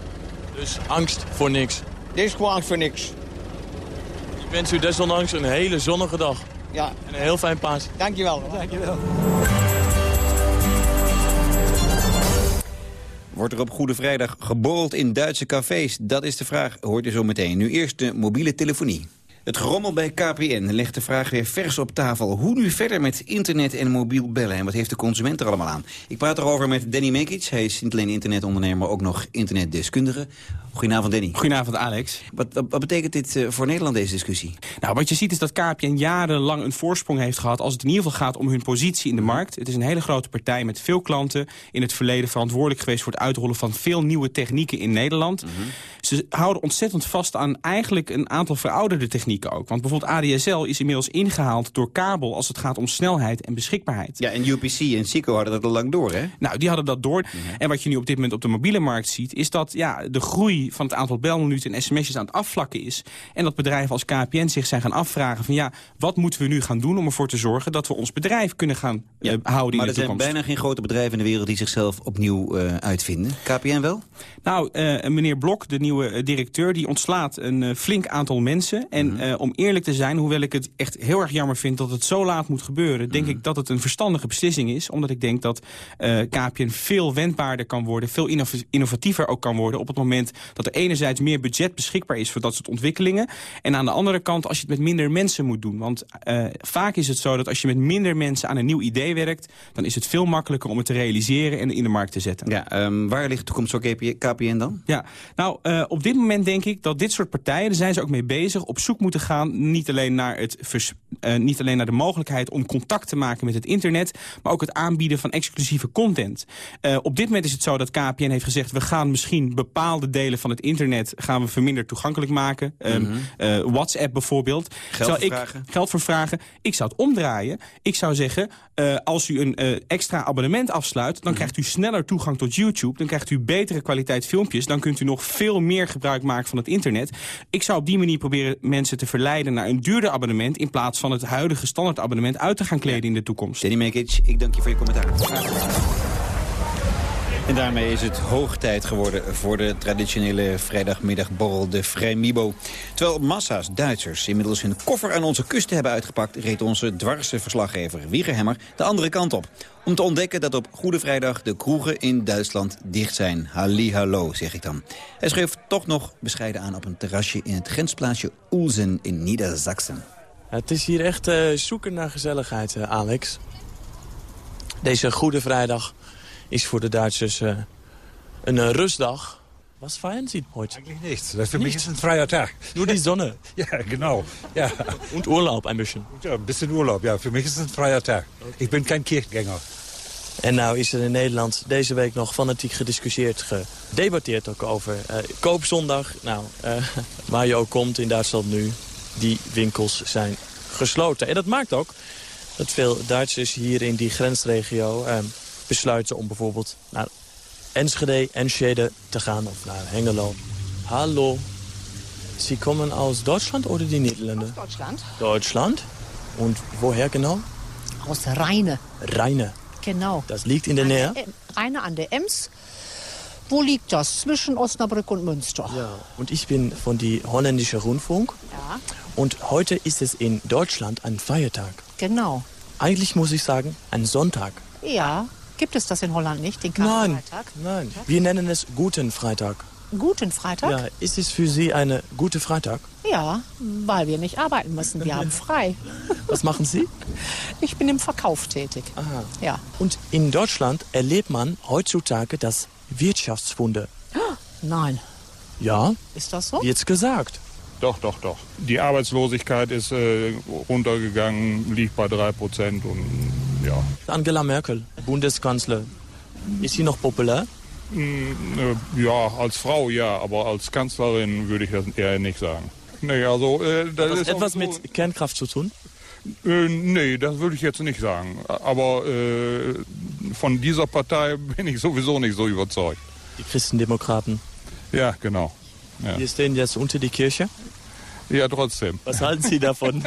Dus angst voor niks. Dit is gewoon angst voor niks. Ik wens u desondanks een hele zonnige dag. Ja. En een heel fijn paas. Dankjewel. Dankjewel. Wordt er op Goede Vrijdag geborreld in Duitse cafés? Dat is de vraag, hoort u zo meteen. Nu eerst de mobiele telefonie. Het gerommel bij KPN legt de vraag weer vers op tafel. Hoe nu verder met internet en mobiel bellen? En wat heeft de consument er allemaal aan? Ik praat erover met Danny Mekic. Hij is niet alleen internetondernemer, maar ook nog internetdeskundige. Goedenavond, Danny. Goedenavond, Alex. Wat, wat, betekent dit eh, voor Nederland, deze discussie? Nou, wat je ziet is dat KPN jarenlang een voorsprong heeft gehad... als het in ieder geval gaat om hun positie in de markt. Het is een hele grote partij met veel klanten. In het verleden verantwoordelijk geweest voor het uitrollen van veel nieuwe technieken in Nederland. Ze houden ontzettend vast aan eigenlijk een aantal verouderde technieken ook. Want bijvoorbeeld ADSL is inmiddels ingehaald door kabel... als het gaat om snelheid en beschikbaarheid. Ja, en UPC en Sico hadden dat al lang door, hè? Nou, die hadden dat door. En wat je nu op dit moment op de mobiele markt ziet... is dat ja, de groei van het aantal belminuten en sms'jes aan het afvlakken is. En dat bedrijven als KPN zich zijn gaan afvragen van... ja, wat moeten we nu gaan doen om ervoor te zorgen... dat we ons bedrijf kunnen gaan eh, houden maar in er zijn bijna geen grote bedrijven in de wereld die zichzelf opnieuw eh, uitvinden. KPN wel? Nou, eh, meneer Blok, de nieuwe eh, directeur, die ontslaat een eh, flink aantal mensen. En Mhm. eh, om eerlijk te zijn, hoewel ik het echt heel erg jammer vind dat het zo laat moet gebeuren, denk Mhm. ik dat het een verstandige beslissing is. Omdat ik denk dat eh, KPN veel wendbaarder kan worden, veel innov- innovatiever ook kan worden op het moment dat er enerzijds meer budget beschikbaar is voor dat soort ontwikkelingen. En aan de andere kant als je het met minder mensen moet doen. Want eh, vaak is het zo dat als je met minder mensen aan een nieuw idee werkt, dan is het veel makkelijker om het te realiseren en in de markt te zetten. Ja, ehm, waar ligt de toekomst voor KP KPN dan? Ja, nou, eh, op dit moment denk ik dat dit soort partijen, daar zijn ze ook mee bezig, op zoek moeten gaan, niet alleen naar, het vers- eh, niet alleen naar de mogelijkheid om contact te maken met het internet, maar ook het aanbieden van exclusieve content. Eh, op dit moment is het zo dat KPN heeft gezegd, we gaan misschien bepaalde delen van het internet gaan we verminderd toegankelijk maken. Ehm, Mhm. WhatsApp bijvoorbeeld. Geld Zou ik, vervragen. geld voor vragen. Ik zou het omdraaien. Ik zou zeggen, als u een eh, extra abonnement afsluit... Mhm. dan krijgt u sneller toegang tot YouTube. Dan krijgt u betere kwaliteit filmpjes. Dan kunt u nog veel meer gebruik maken van het internet. Ik zou op die manier proberen mensen te verleiden... naar een duurder abonnement... in plaats van het huidige standaard abonnement uit te gaan kleden in de toekomst. Danny Mekic, ik dank je voor je commentaar. En daarmee is het hoog tijd geworden voor de traditionele vrijdagmiddagborrel de Vrijmibo. Terwijl massa's Duitsers inmiddels hun koffer aan onze kusten hebben uitgepakt... reed onze dwarse verslaggever Wiegerhemmer de andere kant op. Om te ontdekken dat op Goede Vrijdag de kroegen in Duitsland dicht zijn. Halli hallo, zeg ik dan. Hij schreef toch nog bescheiden aan op een terrasje in het grensplaatsje Ulsen in Niedersachsen. Het is hier echt eh, zoeken naar gezelligheid, eh, Alex. Deze Goede Vrijdag is voor de Duitsers eh, een eh, rustdag. Was feiern Sie heute? Eigentlich nichts. Das für mich ist ein freier Tag. Nur die Sonne. *laughs* Ja, genau. Ja. Und Urlaub ein bisschen. ja, ein bisschen Urlaub. Ja, für mich ist es ein freier Tag. Ich bin kein Kirchgänger. En nou is er in Nederland deze week nog fanatiek gediscussieerd, gedebatteerd ook over eh, koopzondag. Nou, *laughs* waar je ook komt in Duitsland nu, die winkels zijn gesloten. En dat maakt ook dat veel Duitsers hier in die grensregio besluiten om bijvoorbeeld naar Enschede, Enschede te gaan of naar Hengelo. Hallo, Sie kommen aus Deutschland oder die Niederlande? Deutschland. Deutschland? Und woher genau? Aus Rheine. Rheine. Genau. Das liegt in der An Nähe? der Rheine an der Ems. Wo liegt das? Zwischen Osnabrück und Münster. Ja, und ich bin von die holländische Rundfunk. Ja, Und heute ist es in Deutschland ein Feiertag. genau. Eigentlich muss ich sagen, ein Sonntag. Ja, gibt es das in Holland nicht, den Nein, Karfreitag? nein. Wir nennen es Guten Freitag. Guten Freitag? Ja, ist es für Sie eine gute Freitag? Ja, weil wir nicht arbeiten müssen. Wir haben frei. *laughs* Was machen Sie? Ich bin im Verkauf tätig. Aha. Ja. Und in Deutschland erlebt man heutzutage das Wirtschaftswunder. *gasps* Nein. Ja, Ist das so? jetzt gesagt. Doch, doch, doch. Die Arbeitslosigkeit ist äh, runtergegangen, liegt bei 3 Prozent und ja. Angela Merkel, Bundeskanzler. Ist sie noch populär? Mm, äh, ja, als Frau ja, aber als Kanzlerin würde ich das eher nicht sagen. Nee, also äh, das Hat das etwas so, mit Kernkraft zu tun? Äh, nee, das würde ich jetzt nicht sagen. Aber äh, von dieser Partei *laughs* bin ich sowieso nicht so überzeugt. Die Christendemokraten. Ja, genau. Ja, Wir stehen jetzt unter die Kirche. ja trotzdem. Was halten Sie davon?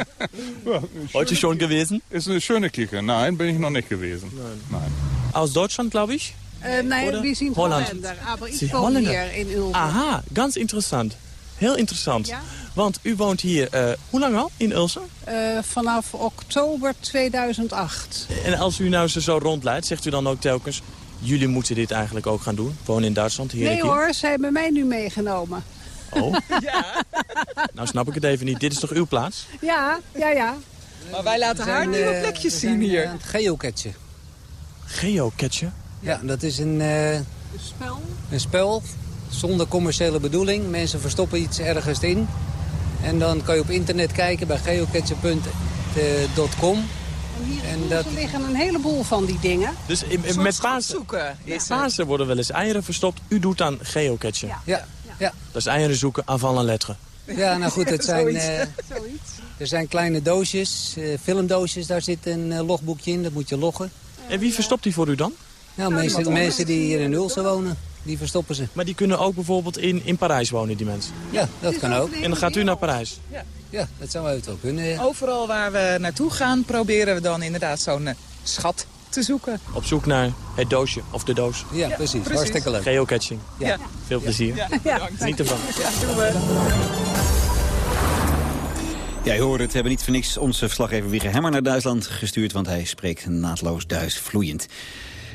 *laughs* Heute schon gewesen? Ist eine schöne Kirche. Nein, bin ich noch nicht gewesen. Nein. Aus Deutschland, glaube ich? Äh, nein, Oder? wir sind Holland. Holländer, aber ich hier in Ulm. Aha, ganz interessant. Heel interessant. Ja? Want u woont hier, eh, hoe lang al in Ulsen? Eh, vanaf oktober 2008. En als u nou ze zo rondleidt, zegt u dan ook telkens... jullie moeten dit eigenlijk ook gaan doen? Wonen in Duitsland, hier Nee hoor, ze hebben mij nu meegenomen. Oh, *laughs* nou snap ik het even niet. Dit is toch uw plaats? Ja, ja, ja. Maar wij laten haar nieuwe plekjes zien hier. Het geocatchen. Geocatchen? Ja, dat is een, eh, Spel. een spel zonder commerciële bedoeling. Mensen verstoppen iets ergens in. En dan kan je op internet kijken bij geocatchen.com. En dat... Er liggen een heleboel van die dingen. Dus in- in- met Pasen, zoeken met Pasen worden wel eens eieren verstopt. U doet dan geocatchen. Ja, ja. Dat is eieren zoeken avant la lettre. Ja, nou goed, het zijn, Zoiets. eh, *laughs* er zijn kleine doosjes, eh, filmdoosjes. Daar zit een eh, logboekje in, dat moet je loggen. En wie verstopt die voor u dan? Nou, mensen, mensen die hier in Ulsen wonen, die verstoppen ze. Maar die kunnen ook bijvoorbeeld in, in Parijs wonen, die mensen? Ja, dat kan ook. En dan gaat u naar Parijs? Ja, dat zou eventueel kunnen. ja. Oh. Overal waar we naartoe gaan proberen we dan inderdaad zo'n schat te zoeken. Op zoek naar het doosje of de doos. Ja, precies. Hartstikke leuk. Geocaching. Ja. Veel plezier. Ja, Geniet ervan. Ja, doen we. Ja, je hoorde het, we hebben niet voor niks onze verslaggever Wieger Hemmer naar Duitsland gestuurd... want hij spreekt naadloos Duits vloeiend.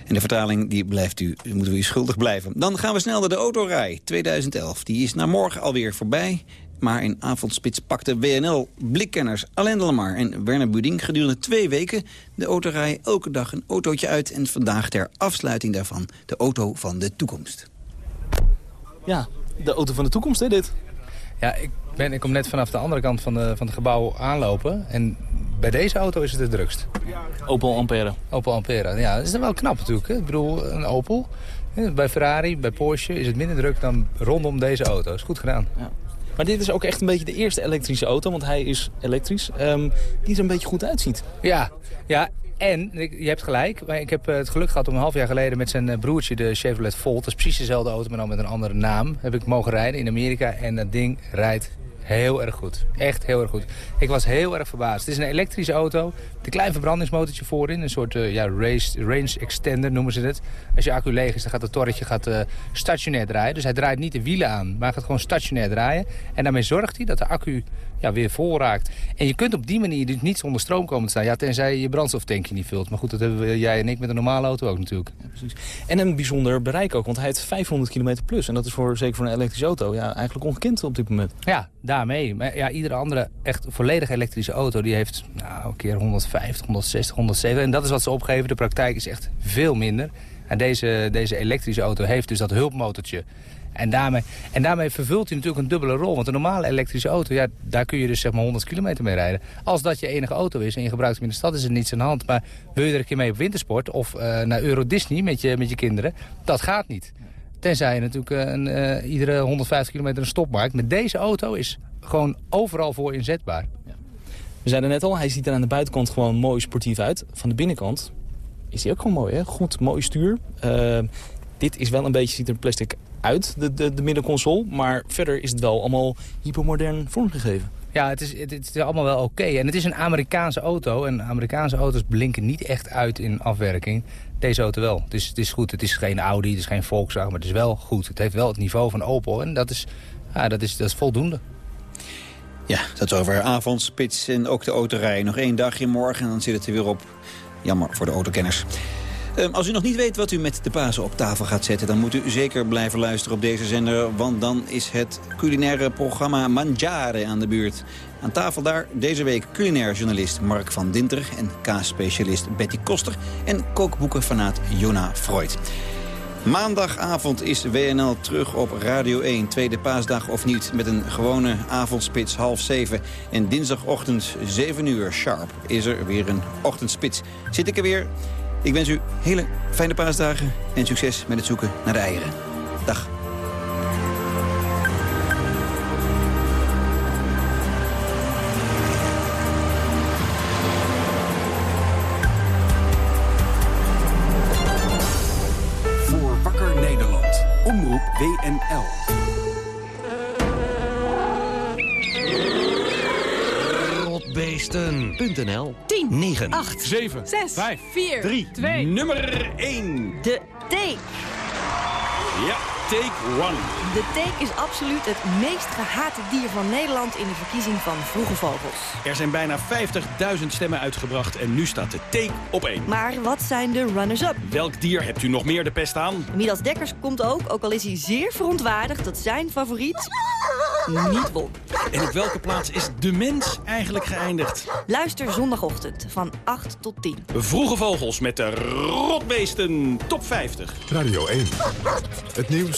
En de vertaling die blijft u, moeten we u schuldig blijven. Dan gaan we snel naar de autorij 2011. Die is na morgen alweer voorbij. Maar in avondspits pakte WNL blikkenners Alain Lamar en Werner Buding gedurende twee weken de autorij elke dag een autootje uit. En vandaag ter afsluiting daarvan de auto van de toekomst. Ja, de auto van de toekomst, hè, dit? Ja, ik, ben, ik kom net vanaf de andere kant van, de, van het gebouw aanlopen. En bij deze auto is het het drukst. Opel Ampera. Opel Ampera, ja. Dat is dan wel knap natuurlijk. Hè? Ik bedoel, een Opel. Bij Ferrari, bij Porsche is het minder druk dan rondom deze auto. is goed gedaan. Ja. Maar dit is ook echt een beetje de eerste elektrische auto, want hij is elektrisch. Um, die er een beetje goed uitziet. Ja, ja en, je hebt gelijk, maar ik heb eh, het geluk gehad om een half jaar geleden met zijn eh, broertje de Chevrolet Volt, dat is precies dezelfde auto, maar dan met een andere naam, heb ik mogen rijden in Amerika. En dat ding rijdt heel erg goed. Echt heel erg goed. Ik was heel erg verbaasd. Het is een elektrische auto. Een klein verbrandingsmotortje voorin. Een soort uh, ja, range extender noemen ze het. Als je accu leeg is, dan gaat het torretje gaat, uh, stationair draaien. Dus hij draait niet de wielen aan, maar hij gaat gewoon stationair draaien. En daarmee zorgt hij dat de accu ja, weer vol raakt. En je kunt op die manier dus niet zonder stroom komen te staan. Ja, tenzij je je brandstoftankje niet vult. Maar goed, dat hebben jij en ik met een normale auto ook natuurlijk. Ja, precies. En een bijzonder bereik ook, want hij heeft 500 km plus. En dat is voor, zeker voor een elektrische auto ja, eigenlijk ongekend op dit moment. Ja, daarmee. Maar ja, iedere andere echt volledig elektrische auto... die heeft nou, een keer 150, 160, 170. En dat is wat ze opgeven. De praktijk is echt veel minder. En deze, deze elektrische auto heeft dus dat hulpmotortje. En daarmee, en daarmee vervult hij natuurlijk een dubbele rol. Want een normale elektrische auto, ja, daar kun je dus zeg maar 100 kilometer mee rijden. Als dat je enige auto is en je gebruikt hem in de stad, is er niets aan de hand. Maar wil je er een keer mee op wintersport of uh, naar Euro Disney met je, met je kinderen, dat gaat niet. Tenzij je natuurlijk uh, een, uh, iedere 150 kilometer een stop maakt. Met deze auto is gewoon overal voor inzetbaar. Ja. We zeiden net al, hij ziet er aan de buitenkant gewoon mooi sportief uit. Van de binnenkant is hij ook gewoon mooi, hè? Goed, mooi stuur. Dit is wel een beetje, ziet er plastic uit, de, de, de middenconsole. Maar verder is het wel allemaal hypermodern vormgegeven. Ja, het is, het, het is allemaal wel oké. Okay. En het is een Amerikaanse auto. En Amerikaanse auto's blinken niet echt uit in afwerking. Deze auto wel. Het is, het is goed. Het is geen Audi, het is geen Volkswagen, maar het is wel goed. Het heeft wel het niveau van Opel. En dat is, ja, dat is, dat is voldoende. Ja, dat is over avondspits en ook de autorij. Nog één dagje morgen en dan zit het er weer op. Jammer voor de autokenners. Um, als u nog niet weet wat u met de Pasen op tafel gaat zetten... dan moet u zeker blijven luisteren op deze zender... want dan is het culinaire programma Mangiare aan de buurt. Aan tafel daar deze week culinair journalist Mark van Dinter... en kaasspecialist Betty Koster en kookboekenfanaat Jona Freud. Maandagavond is WNL terug op Radio 1. Tweede paasdag of niet met een gewone avondspits half zeven. En dinsdagochtend 7 uur sharp is er weer een ochtendspits. Zit ik er weer? Ik wens u hele fijne paasdagen en succes met het zoeken naar de eieren. Dag. Voor Wakker Nederland. Omroep WNL. Rotbeesten.nl 10, 9, 8, 7, 6, 5, 4, 3, 2, nummer 1. De Take. Ja, Take One. De Take is absoluut het meest gehate dier van Nederland in de verkiezing van Vroege Vogels. Er zijn bijna 50.000 stemmen uitgebracht en nu staat de Take op 1. Maar wat zijn de runners-up? Welk dier hebt u nog meer de pest aan? Midas Dekkers komt ook, ook al is hij zeer verontwaardigd dat zijn favoriet niet won. En op welke plaats is de mens eigenlijk geëindigd? Luister zondagochtend van 8 tot 10. Vroege Vogels met de Rotbeesten Top 50. Radio 1. Het nieuws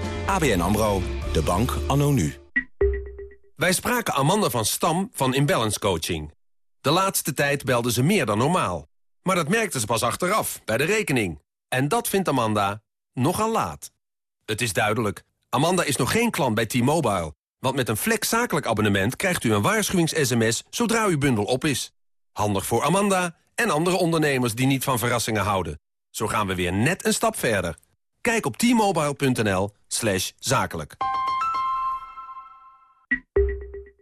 ABN AMRO, de bank anno nu. Wij spraken Amanda van Stam van Imbalance Coaching. De laatste tijd belde ze meer dan normaal. Maar dat merkte ze pas achteraf, bij de rekening. En dat vindt Amanda nogal laat. Het is duidelijk, Amanda is nog geen klant bij T-Mobile. Want met een flex zakelijk abonnement krijgt u een waarschuwings-sms zodra uw bundel op is. Handig voor Amanda en andere ondernemers die niet van verrassingen houden. Zo gaan we weer net een stap verder. Kijk op t-mobile.nl slash zakelijk.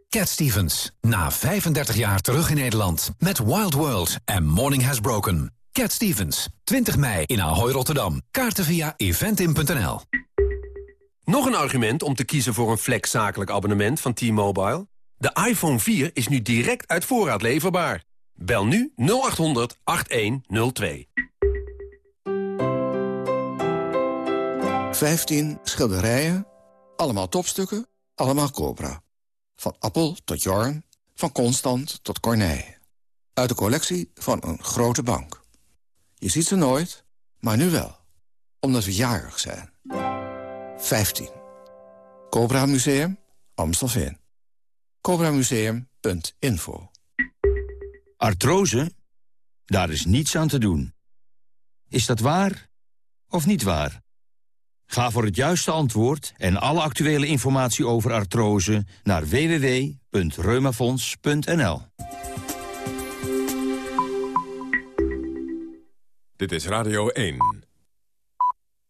Cat Stevens, na 35 jaar terug in Nederland. Met Wild World en Morning Has Broken. Cat Stevens, 20 mei in Ahoy Rotterdam. Kaarten via eventim.nl. Nog een argument om te kiezen voor een flex zakelijk abonnement van T-Mobile? De iPhone 4 is nu direct uit voorraad leverbaar. Bel nu 0800 8102. 15 schilderijen, allemaal topstukken, allemaal Cobra. Van Appel tot Jorn, van Constant tot Corneille. Uit de collectie van een grote bank. Je ziet ze nooit, maar nu wel. Omdat we jarig zijn. 15. Cobra Museum, Amstelveen. CobraMuseum.info Artrose? Daar is niets aan te doen. Is dat waar of niet waar? Ga voor het juiste antwoord en alle actuele informatie over artrose naar www.reumafonds.nl. Dit is Radio 1.